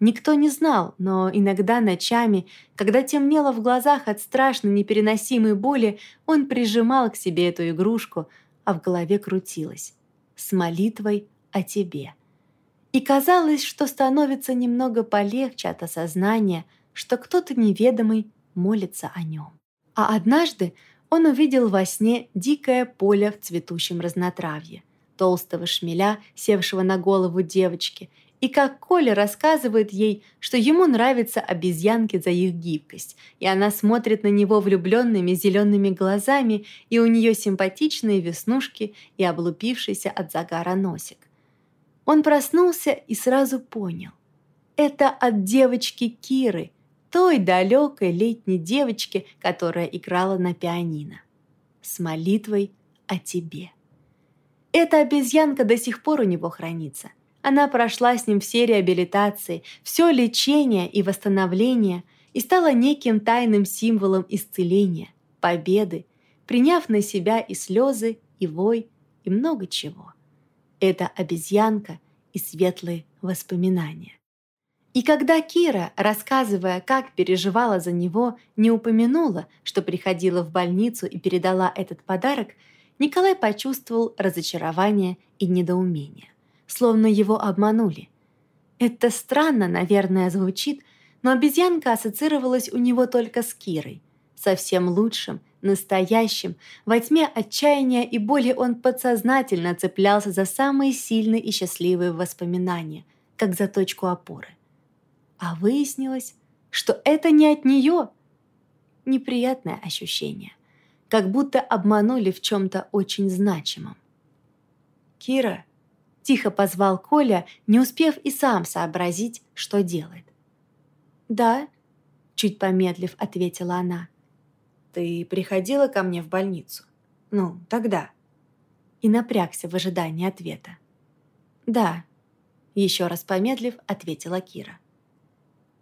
[SPEAKER 1] Никто не знал, но иногда ночами, когда темнело в глазах от страшно непереносимой боли, он прижимал к себе эту игрушку, а в голове крутилось. С молитвой о тебе. И казалось, что становится немного полегче от осознания, что кто-то неведомый молится о нем. А однажды он увидел во сне дикое поле в цветущем разнотравье, толстого шмеля, севшего на голову девочки – и как Коля рассказывает ей, что ему нравятся обезьянки за их гибкость, и она смотрит на него влюбленными зелеными глазами, и у нее симпатичные веснушки и облупившийся от загара носик. Он проснулся и сразу понял. Это от девочки Киры, той далекой летней девочки, которая играла на пианино. С молитвой о тебе. Эта обезьянка до сих пор у него хранится – она прошла с ним все реабилитации, все лечение и восстановление и стала неким тайным символом исцеления, победы, приняв на себя и слезы, и вой, и много чего. Это обезьянка и светлые воспоминания. И когда Кира, рассказывая, как переживала за него, не упомянула, что приходила в больницу и передала этот подарок, Николай почувствовал разочарование и недоумение словно его обманули. Это странно, наверное, звучит, но обезьянка ассоциировалась у него только с Кирой. Совсем лучшим, настоящим, во тьме отчаяния и боли он подсознательно цеплялся за самые сильные и счастливые воспоминания, как за точку опоры. А выяснилось, что это не от нее. Неприятное ощущение, как будто обманули в чем-то очень значимом. «Кира», Тихо позвал Коля, не успев и сам сообразить, что делает. «Да», — чуть помедлив ответила она.
[SPEAKER 2] «Ты приходила ко мне в больницу? Ну, тогда».
[SPEAKER 1] И напрягся в ожидании ответа. «Да». Еще раз помедлив, ответила Кира.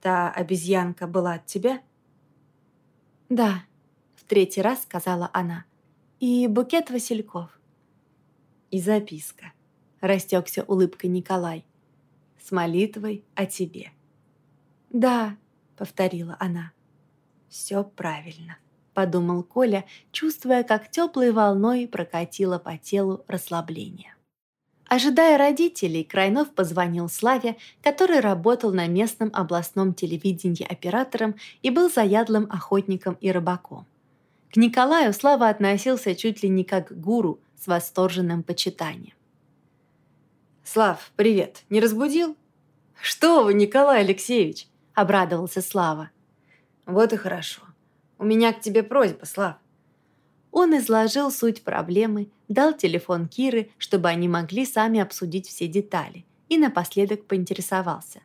[SPEAKER 2] «Та обезьянка была от тебя?»
[SPEAKER 1] «Да», — в третий раз сказала она. «И букет васильков».
[SPEAKER 2] «И записка», —
[SPEAKER 1] растекся улыбкой Николай. «С молитвой о тебе». «Да», — повторила она. «Все правильно», — подумал Коля, чувствуя, как теплой волной прокатило по телу расслабление. Ожидая родителей, Крайнов позвонил Славе, который работал на местном областном телевидении оператором и был заядлым охотником и рыбаком. К Николаю Слава относился чуть ли не как гуру с восторженным почитанием.
[SPEAKER 2] «Слав, привет. Не разбудил?» «Что вы, Николай Алексеевич!» – обрадовался Слава. «Вот и хорошо. У меня к тебе просьба, Слав.
[SPEAKER 1] Он изложил суть проблемы, дал телефон Киры, чтобы они могли сами обсудить все детали, и напоследок поинтересовался.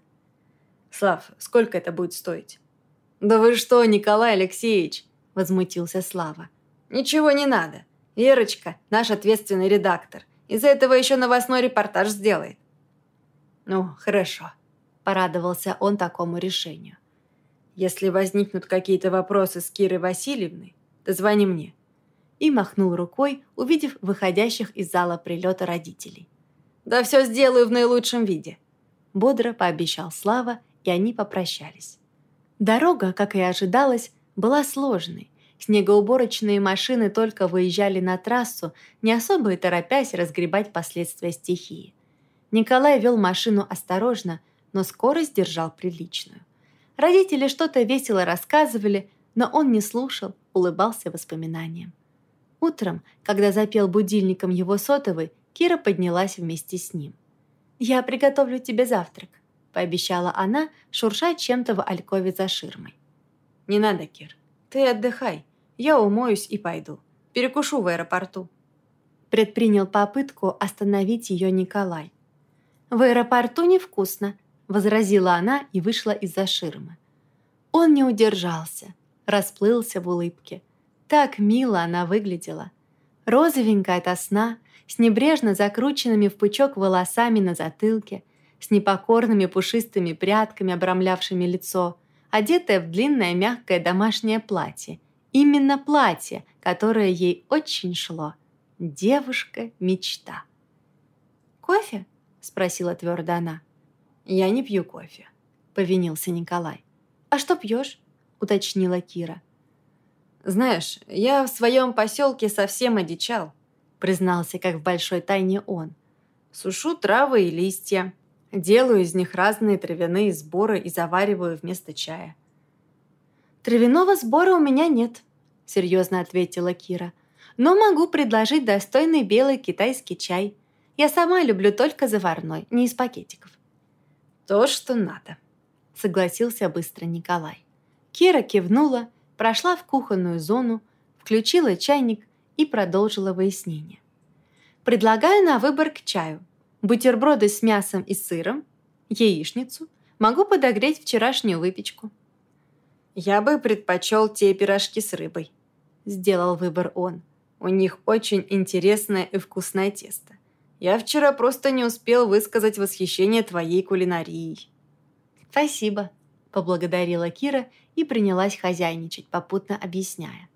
[SPEAKER 2] «Слав, сколько это будет стоить?»
[SPEAKER 1] «Да вы что, Николай Алексеевич!» – возмутился Слава.
[SPEAKER 2] «Ничего не надо. Верочка – наш ответственный редактор. Из за этого еще новостной репортаж сделает».
[SPEAKER 1] «Ну, хорошо», – порадовался он такому решению.
[SPEAKER 2] «Если возникнут какие-то вопросы с Кирой Васильевной, то звони мне
[SPEAKER 1] и махнул рукой, увидев выходящих из зала прилета родителей.
[SPEAKER 2] «Да все сделаю в наилучшем виде», –
[SPEAKER 1] бодро пообещал Слава, и они попрощались. Дорога, как и ожидалось, была сложной. Снегоуборочные машины только выезжали на трассу, не особо и торопясь разгребать последствия стихии. Николай вел машину осторожно, но скорость держал приличную. Родители что-то весело рассказывали, но он не слушал, улыбался воспоминаниям. Утром, когда запел будильником его сотовый, Кира поднялась вместе с ним. «Я приготовлю тебе завтрак», – пообещала она, шурша чем-то в алькове за ширмой.
[SPEAKER 2] «Не надо, Кир. Ты отдыхай. Я умоюсь и пойду. Перекушу в аэропорту».
[SPEAKER 1] Предпринял попытку остановить ее Николай. «В аэропорту невкусно», – возразила она и вышла из-за ширмы. Он не удержался, расплылся в улыбке. Так мило она выглядела. Розовенькая от сна, с небрежно закрученными в пучок волосами на затылке, с непокорными пушистыми прядками, обрамлявшими лицо, одетая в длинное мягкое домашнее платье. Именно платье, которое ей очень шло. Девушка-мечта. «Кофе?» – спросила твердо она.
[SPEAKER 2] «Я не пью кофе», –
[SPEAKER 1] повинился Николай. «А что пьешь?» – уточнила Кира.
[SPEAKER 2] «Знаешь, я в своем поселке совсем одичал», признался, как в большой тайне он. «Сушу травы и листья, делаю из них разные травяные сборы и завариваю вместо чая».
[SPEAKER 1] «Травяного сбора у меня нет», — серьезно ответила Кира. «Но могу предложить достойный белый китайский чай. Я сама люблю только заварной, не из пакетиков».
[SPEAKER 2] «То, что надо», —
[SPEAKER 1] согласился быстро Николай. Кира кивнула, прошла в кухонную зону, включила чайник и продолжила выяснение. Предлагаю на выбор к чаю. Бутерброды с мясом и сыром, яичницу, могу подогреть вчерашнюю выпечку.
[SPEAKER 2] Я бы предпочел те пирожки с рыбой,
[SPEAKER 1] сделал выбор он.
[SPEAKER 2] У них очень интересное и вкусное тесто. Я вчера просто не успел высказать восхищение твоей кулинарией.
[SPEAKER 1] Спасибо, поблагодарила Кира и принялась хозяйничать, попутно объясняя.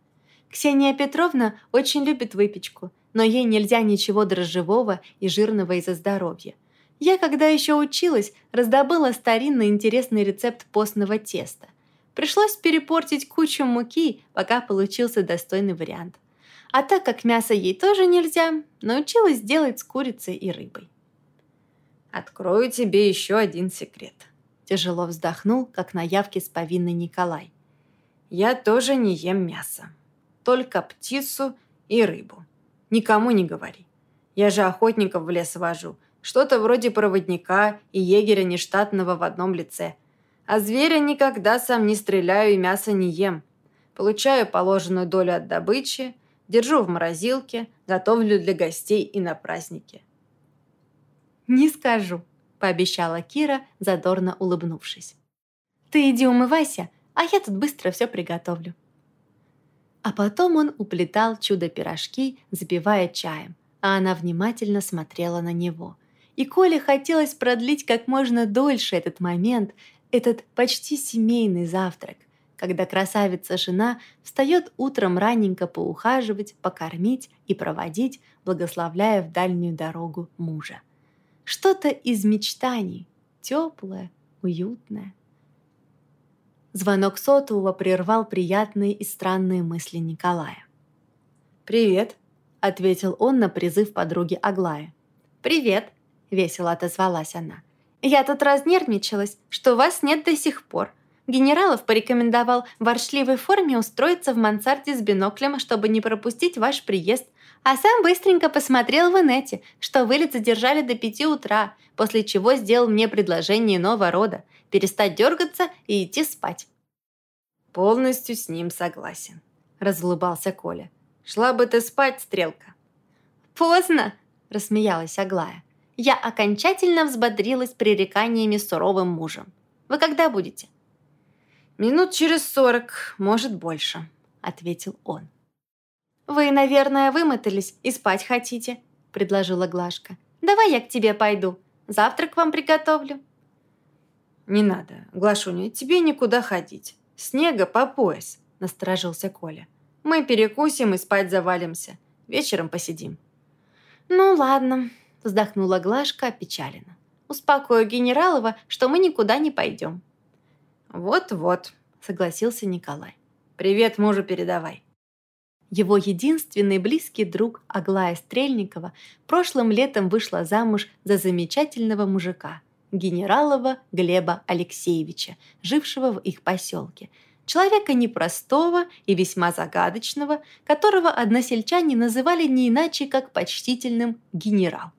[SPEAKER 1] Ксения Петровна очень любит выпечку, но ей нельзя ничего дрожжевого и жирного из-за здоровья. Я, когда еще училась, раздобыла старинный интересный рецепт постного теста. Пришлось перепортить кучу муки, пока получился достойный вариант. А так как мясо ей тоже нельзя, научилась делать с курицей и рыбой.
[SPEAKER 2] «Открою тебе еще один секрет»,
[SPEAKER 1] Тяжело вздохнул, как на явке с повинной Николай.
[SPEAKER 2] «Я тоже не ем мясо. Только птицу и рыбу. Никому не говори. Я же охотников в лес вожу. Что-то вроде проводника и егеря нештатного в одном лице. А зверя никогда сам не стреляю и мясо не ем. Получаю положенную долю от добычи, держу в морозилке, готовлю для гостей и на праздники».
[SPEAKER 1] «Не скажу», пообещала Кира, задорно улыбнувшись. «Ты иди умывайся, а я тут быстро все приготовлю». А потом он уплетал чудо-пирожки, запивая чаем, а она внимательно смотрела на него. И Коле хотелось продлить как можно дольше этот момент, этот почти семейный завтрак, когда красавица-жена встает утром раненько поухаживать, покормить и проводить, благословляя в дальнюю дорогу мужа. Что-то из мечтаний, теплое, уютное. Звонок сотового прервал приятные и странные мысли Николая.
[SPEAKER 2] «Привет», — ответил он на призыв подруги Аглая.
[SPEAKER 1] «Привет», — весело отозвалась она. «Я тут разнервничалась, что вас нет до сих пор. Генералов порекомендовал в воршливой форме устроиться в мансарде с биноклем, чтобы не пропустить ваш приезд, а сам быстренько посмотрел в инете, что вылет задержали до пяти утра, после чего сделал мне предложение нового рода – перестать дергаться и идти спать.
[SPEAKER 2] «Полностью с ним согласен», – разулыбался Коля. «Шла бы ты спать, Стрелка».
[SPEAKER 1] «Поздно», – рассмеялась Аглая. «Я окончательно взбодрилась пререканиями с суровым мужем. Вы когда будете?»
[SPEAKER 2] «Минут через сорок, может, больше», – ответил он.
[SPEAKER 1] «Вы, наверное, вымотались и спать хотите», – предложила Глашка. «Давай я к тебе пойду. Завтрак вам приготовлю».
[SPEAKER 2] «Не надо, Глашуня, тебе никуда ходить. Снега по пояс», – насторожился Коля. «Мы перекусим и спать завалимся. Вечером посидим».
[SPEAKER 1] «Ну ладно», – вздохнула Глашка опечаленно. «Успокою Генералова, что мы никуда не пойдем».
[SPEAKER 2] «Вот-вот», – согласился Николай. «Привет мужу передавай».
[SPEAKER 1] Его единственный близкий друг Аглая Стрельникова прошлым летом вышла замуж за замечательного мужика, генералова Глеба Алексеевича, жившего в их поселке. Человека непростого и весьма загадочного, которого односельчане называли не иначе, как почтительным генерал.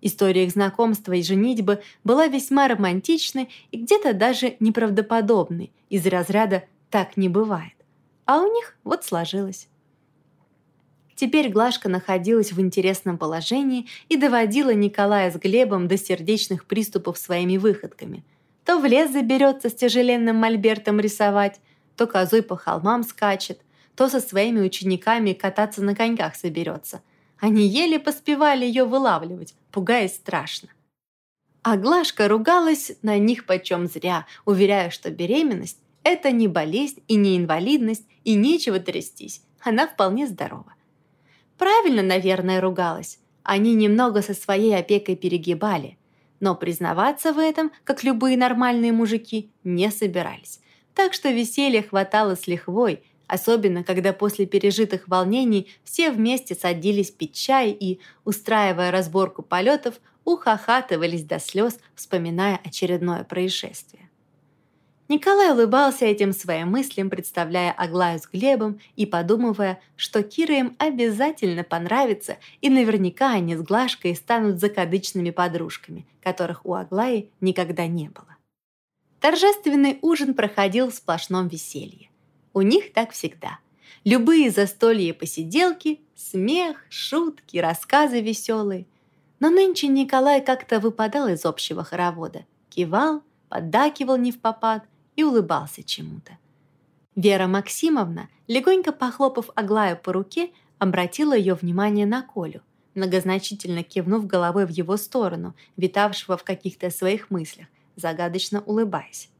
[SPEAKER 1] История их знакомства и женитьбы была весьма романтичной и где-то даже неправдоподобной, из разряда «так не бывает». А у них вот сложилось. Теперь Глашка находилась в интересном положении и доводила Николая с Глебом до сердечных приступов своими выходками. То в лес заберется с тяжеленным мольбертом рисовать, то козой по холмам скачет, то со своими учениками кататься на коньках соберется. Они еле поспевали ее вылавливать, пугаясь страшно. А Глашка ругалась на них почем зря, уверяя, что беременность – это не болезнь и не инвалидность, и нечего трястись, она вполне здорова. Правильно, наверное, ругалась. Они немного со своей опекой перегибали. Но признаваться в этом, как любые нормальные мужики, не собирались. Так что веселья хватало с лихвой, особенно когда после пережитых волнений все вместе садились пить чай и, устраивая разборку полетов, ухахатывались до слез, вспоминая очередное происшествие. Николай улыбался этим своим мыслям, представляя Аглаю с Глебом и подумывая, что Кира им обязательно понравится, и наверняка они с Глашкой станут закадычными подружками, которых у Аглаи никогда не было. Торжественный ужин проходил в сплошном веселье. У них так всегда. Любые застолья и посиделки, смех, шутки, рассказы веселые. Но нынче Николай как-то выпадал из общего хоровода. Кивал, поддакивал не в попад, и улыбался чему-то. Вера Максимовна, легонько похлопав Аглаю по руке, обратила ее внимание на Колю, многозначительно кивнув головой в его сторону, витавшего в каких-то своих мыслях, загадочно улыбаясь.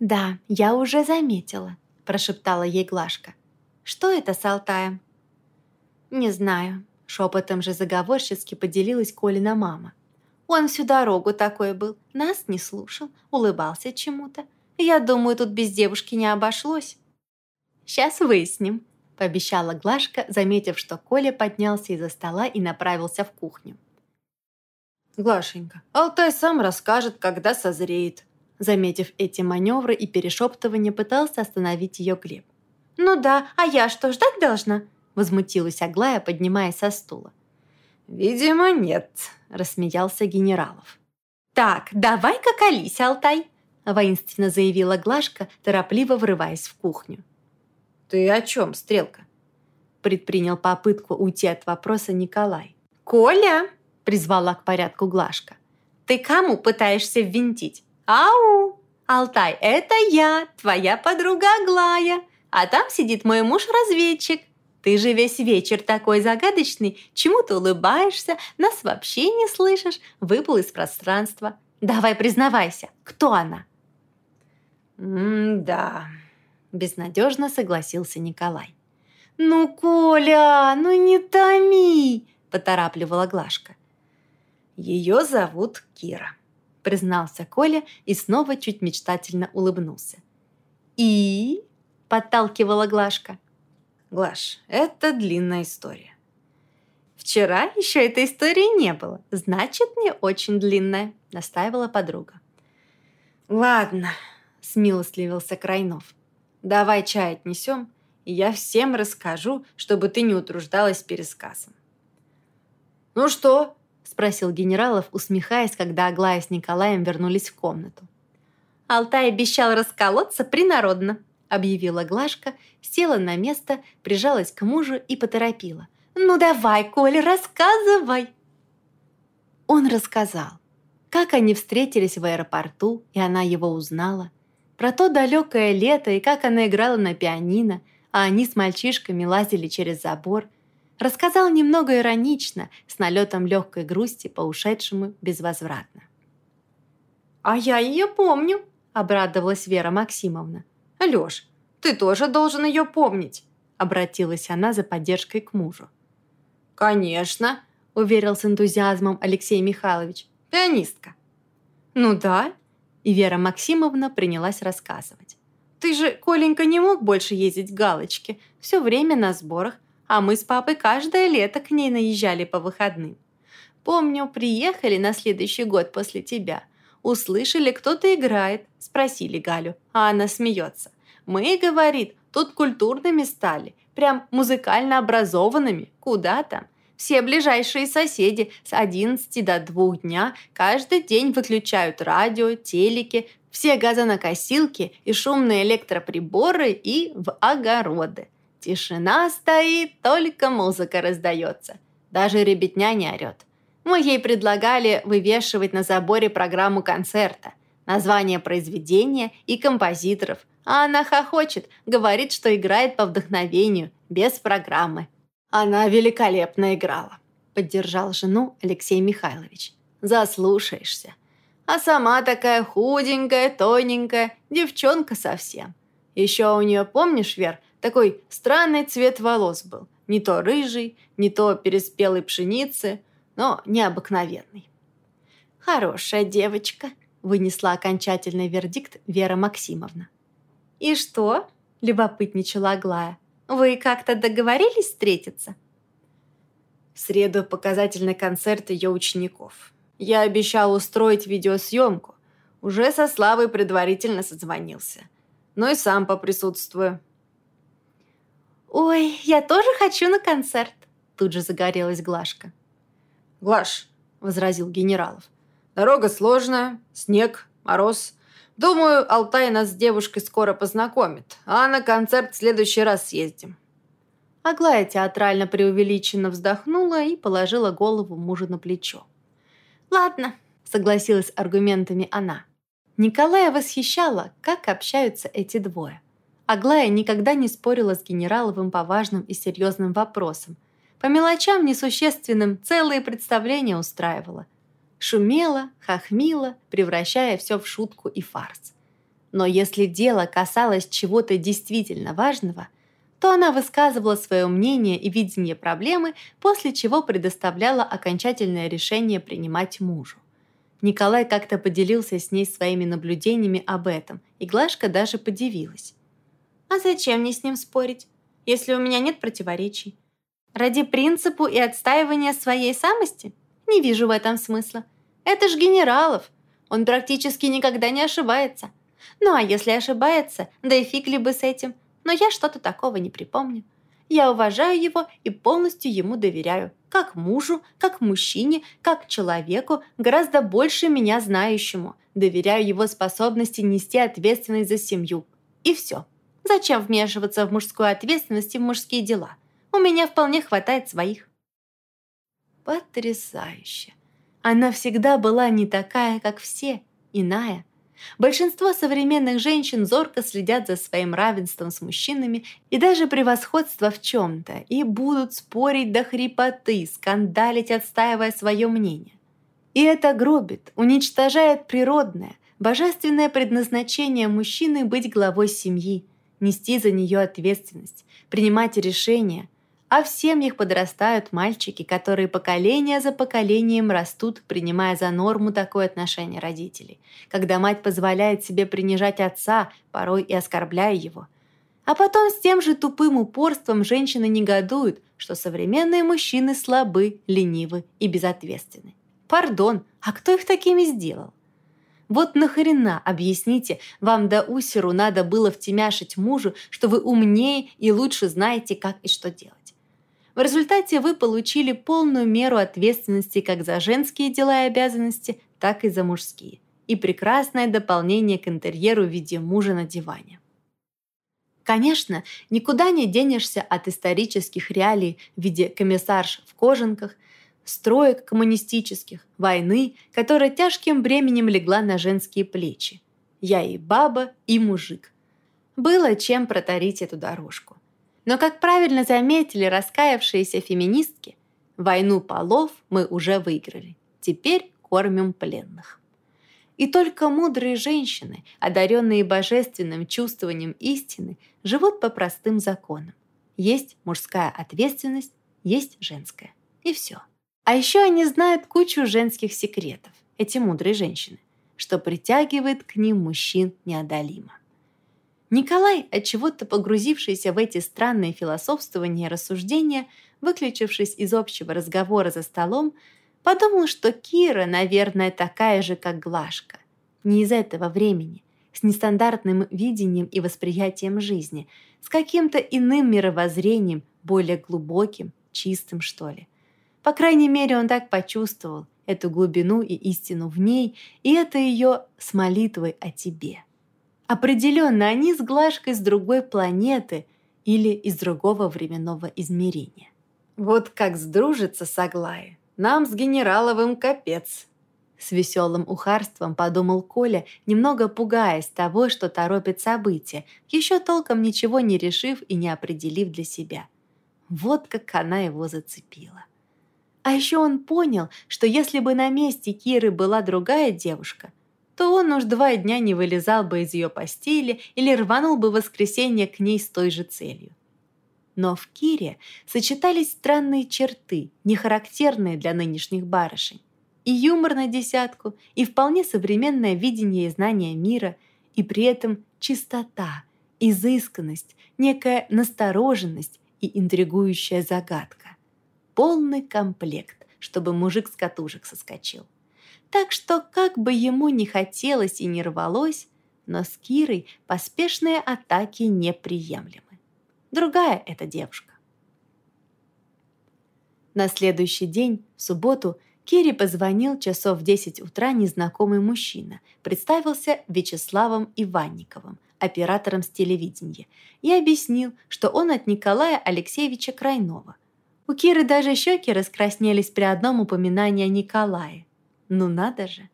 [SPEAKER 1] «Да, я уже заметила», – прошептала ей Глашка. «Что это с Алтаем?» «Не знаю», – шепотом же заговорчески поделилась Колина мама. «Он всю дорогу такой был, нас не слушал, улыбался чему-то. Я думаю, тут без девушки не обошлось». «Сейчас выясним», – пообещала Глашка, заметив, что Коля поднялся из-за стола и направился в кухню.
[SPEAKER 2] «Глашенька, Алтай сам расскажет, когда созреет», Заметив эти маневры и перешептывания, пытался остановить ее Глеб.
[SPEAKER 1] «Ну да, а я что, ждать должна?» Возмутилась Аглая, поднимаясь со стула.
[SPEAKER 2] «Видимо, нет», – рассмеялся Генералов.
[SPEAKER 1] «Так, давай-ка колись, Алтай!» Воинственно заявила Глашка, торопливо врываясь в кухню.
[SPEAKER 2] «Ты о чем, Стрелка?»
[SPEAKER 1] предпринял попытку уйти от вопроса Николай. «Коля!» – призвала к порядку Глашка. «Ты кому пытаешься ввинтить? Ау! Алтай, это я, твоя подруга Аглая, а там сидит мой муж-разведчик.
[SPEAKER 2] Ты же весь вечер такой загадочный, чему ты улыбаешься, нас вообще не слышишь, выпал из пространства. Давай признавайся, кто она?»
[SPEAKER 1] «М-да», – безнадежно согласился Николай.
[SPEAKER 2] «Ну, Коля, ну не томи!» – поторапливала Глашка.
[SPEAKER 1] «Ее зовут Кира», – признался Коля и снова чуть мечтательно улыбнулся.
[SPEAKER 2] «И?» – подталкивала Глашка.
[SPEAKER 1] Глаш, это длинная история.
[SPEAKER 2] Вчера еще этой истории не было, значит, не очень длинная, настаивала подруга.
[SPEAKER 1] Ладно, смилостливился Крайнов. Давай чай отнесем, и я всем расскажу, чтобы ты не утруждалась пересказом.
[SPEAKER 2] «Ну что?» – спросил Генералов, усмехаясь, когда Аглая с Николаем вернулись в комнату. Алтай обещал расколоться принародно, объявила Глашка, села на место, прижалась к мужу и поторопила. «Ну давай, Коля, рассказывай!» Он рассказал, как они встретились в аэропорту, и она его узнала, про то далекое лето и как она играла на пианино, а они с мальчишками лазили через забор. Рассказал немного иронично, с налетом легкой грусти по ушедшему безвозвратно.
[SPEAKER 1] «А я ее помню», — обрадовалась Вера Максимовна. «Лёш, ты тоже должен ее помнить», — обратилась она за поддержкой к мужу.
[SPEAKER 2] «Конечно», — уверил с энтузиазмом Алексей Михайлович. «Пианистка».
[SPEAKER 1] «Ну да», —
[SPEAKER 2] и Вера Максимовна принялась рассказывать.
[SPEAKER 1] «Ты же, Коленька, не мог больше ездить галочки, все время на сборах, а мы с папой каждое лето к ней наезжали по выходным. Помню, приехали на следующий год после тебя. Услышали, кто-то играет, спросили Галю, а она смеется. Мы, говорит, тут культурными стали, прям музыкально образованными. Куда там? Все ближайшие соседи с 11 до 2 дня каждый день выключают радио, телеки, все газонокосилки и шумные электроприборы и в огороды. Тишина стоит, только музыка раздается. Даже ребятня не орет. Мы ей предлагали вывешивать на заборе программу концерта, название произведения и композиторов, а она хохочет, говорит, что играет по вдохновению, без программы. Она великолепно играла, поддержал жену Алексей Михайлович. Заслушаешься. А сама такая худенькая, тоненькая, девчонка совсем. Еще у нее, помнишь, Вер, такой странный цвет волос был. Не то рыжий, не то переспелой пшеницы, но необыкновенный. «Хорошая девочка», – вынесла окончательный вердикт Вера Максимовна.
[SPEAKER 2] «И что?» – любопытничала Аглая. «Вы как-то договорились встретиться?»
[SPEAKER 1] В среду показательный концерт ее учеников. Я обещал устроить видеосъемку. Уже со Славой предварительно созвонился. Но и сам поприсутствую.
[SPEAKER 2] «Ой, я тоже хочу на концерт!» Тут же загорелась Глашка.
[SPEAKER 1] «Глаш», — возразил Генералов, — «дорога сложная, снег, мороз. Думаю, Алтай нас с девушкой скоро познакомит, а на концерт в следующий раз съездим».
[SPEAKER 2] Аглая театрально преувеличенно вздохнула и положила голову мужу на плечо. «Ладно», — согласилась аргументами она. Николая восхищала, как общаются эти двое. Аглая никогда не спорила с Генераловым по важным и серьезным вопросам. По мелочам несущественным целые представления устраивала – шумела, хохмила, превращая все в шутку и фарс. Но если дело касалось чего-то действительно важного, то она высказывала свое мнение и видение проблемы, после чего предоставляла окончательное решение принимать мужу. Николай как-то поделился с ней своими наблюдениями об этом, и Глашка даже подивилась. «А зачем мне с ним спорить, если у меня нет противоречий? Ради принципу и отстаивания своей самости? Не вижу в этом смысла. Это ж генералов. Он практически никогда не ошибается. Ну а если ошибается, да и фиг ли бы с этим. Но я что-то такого не припомню. Я уважаю его и полностью ему доверяю. Как мужу, как мужчине, как человеку, гораздо больше меня знающему. Доверяю его способности нести ответственность за семью. И все. Зачем вмешиваться в мужскую ответственность и в мужские дела? У меня вполне хватает своих.
[SPEAKER 1] Потрясающе. Она всегда была не такая, как все, иная. Большинство современных женщин зорко следят за своим равенством с мужчинами и даже превосходство в чем-то, и будут спорить до хрипоты, скандалить, отстаивая свое мнение. И это гробит, уничтожает природное, божественное предназначение мужчины быть главой семьи, нести за нее ответственность, принимать решения – а в семьях подрастают мальчики, которые поколение за поколением растут, принимая за норму такое отношение родителей, когда мать позволяет себе принижать отца, порой и оскорбляя его. А потом с тем же тупым упорством женщины негодуют, что современные мужчины слабы, ленивы и безответственны. Пардон, а кто их такими сделал? Вот нахрена, объясните, вам до усеру надо было втемяшить мужу, что вы умнее и лучше знаете, как и что делать. В результате вы получили полную меру ответственности как за женские дела и обязанности, так и за мужские. И прекрасное дополнение к интерьеру в виде мужа на диване. Конечно, никуда не денешься от исторических реалий в виде комиссарш в кожанках, строек коммунистических, войны, которая тяжким бременем легла на женские плечи. Я и баба, и мужик. Было чем протарить эту дорожку. Но, как правильно заметили раскаявшиеся феминистки, войну полов мы уже выиграли. Теперь кормим пленных. И только мудрые женщины, одаренные божественным чувствованием истины, живут по простым законам. Есть мужская ответственность, есть женская. И все. А еще они знают кучу женских секретов, эти мудрые женщины, что притягивает к ним мужчин неодолимо. Николай, от чего-то погрузившийся в эти странные философствования и рассуждения, выключившись из общего разговора за столом, подумал, что Кира, наверное, такая же, как Глашка. Не из этого времени, с нестандартным видением и восприятием жизни, с каким-то иным мировоззрением, более глубоким, чистым, что ли. По крайней мере, он так почувствовал эту глубину и истину в ней, и это ее с молитвой о тебе. Определенно, они с Глашкой с другой планеты или из другого временного измерения. Вот как сдружится с Аглаей. Нам с генераловым капец. С веселым ухарством подумал Коля, немного пугаясь того, что торопит события, еще толком ничего не решив и не определив для себя. Вот как она его зацепила. А еще он понял, что если бы на месте Киры была другая девушка – то он уж два дня не вылезал бы из ее постели или рванул бы в воскресенье к ней с той же целью. Но в Кире сочетались странные черты, не характерные для нынешних барышень. И юмор на десятку, и вполне современное видение и знание мира, и при этом чистота, изысканность, некая настороженность и интригующая загадка. Полный комплект, чтобы мужик с катушек соскочил. Так что, как бы ему ни хотелось и не рвалось, но с Кирой поспешные атаки неприемлемы. Другая эта девушка. На следующий день, в субботу, Кире позвонил часов в 10 утра незнакомый мужчина, представился Вячеславом Иванниковым, оператором с телевидения, и объяснил, что он от Николая Алексеевича Крайнова. У Киры даже щеки раскраснелись при одном упоминании о Николае. Ну надо же.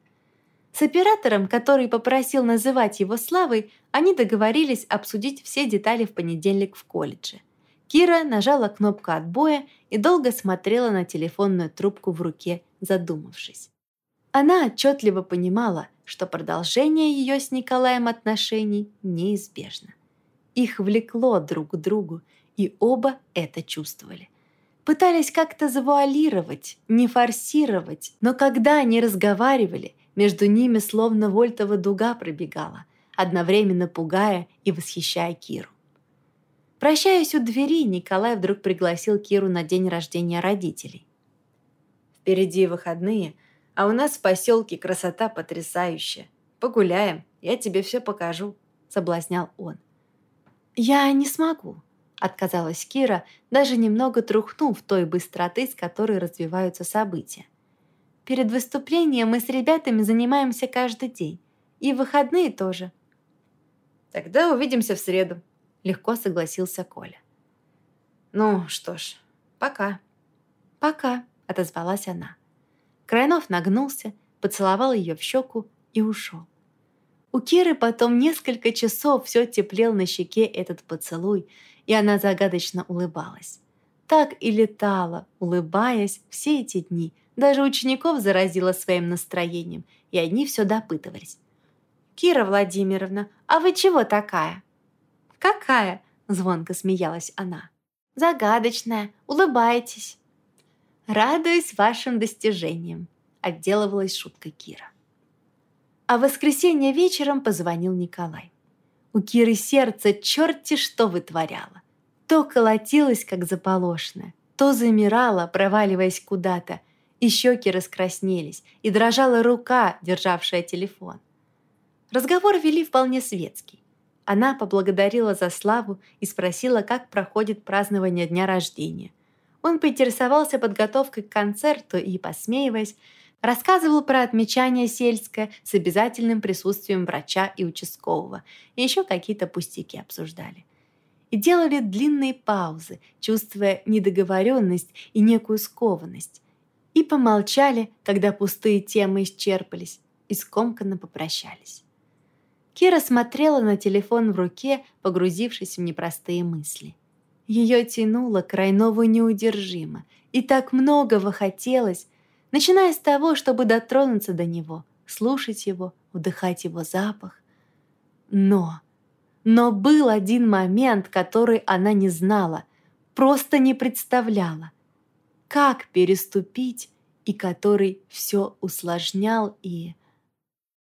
[SPEAKER 1] С оператором, который попросил называть его Славой, они договорились обсудить все детали в понедельник в колледже. Кира нажала кнопку отбоя и долго смотрела на телефонную трубку в руке, задумавшись. Она отчетливо понимала, что продолжение ее с Николаем отношений неизбежно. Их влекло друг к другу, и оба это чувствовали пытались как-то завуалировать, не форсировать, но когда они разговаривали, между ними словно вольтова дуга пробегала, одновременно пугая и восхищая Киру. Прощаясь у двери, Николай вдруг пригласил Киру на день рождения родителей. «Впереди выходные, а у нас в поселке красота потрясающая. Погуляем, я тебе все покажу», — соблазнял он. «Я не смогу», — отказалась Кира, даже немного трухнув той быстроты, с которой развиваются события. «Перед выступлением мы с ребятами занимаемся каждый день. И выходные тоже». «Тогда увидимся в среду», — легко согласился Коля. «Ну что ж, пока». «Пока», — отозвалась она. Крайнов нагнулся, поцеловал ее в щеку и ушел. У Киры потом несколько часов все теплел на щеке этот поцелуй, и она загадочно улыбалась. Так и летала, улыбаясь все эти дни. Даже учеников заразила своим настроением, и они все допытывались. «Кира Владимировна, а вы чего такая?» «Какая?» – звонко смеялась она. «Загадочная, улыбаетесь». «Радуюсь вашим достижениям», – отделывалась шутка Кира. А в воскресенье вечером позвонил Николай. У Киры сердце черти что вытворяло. То колотилось, как заполошное, то замирало, проваливаясь куда-то, и щеки раскраснелись, и дрожала рука, державшая телефон. Разговор вели вполне светский. Она поблагодарила за славу и спросила, как проходит празднование дня рождения. Он поинтересовался подготовкой к концерту и, посмеиваясь, рассказывал про отмечание сельское с обязательным присутствием врача и участкового, и еще какие-то пустяки обсуждали. И делали длинные паузы, чувствуя недоговоренность и некую скованность. И помолчали, когда пустые темы исчерпались, и скомканно попрощались. Кира смотрела на телефон в руке, погрузившись в непростые мысли. Ее тянуло к неудержимо, и так многого хотелось, начиная с того, чтобы дотронуться до него, слушать его, вдыхать его запах. Но, но был один момент, который она не знала, просто не представляла. Как переступить, и который все усложнял и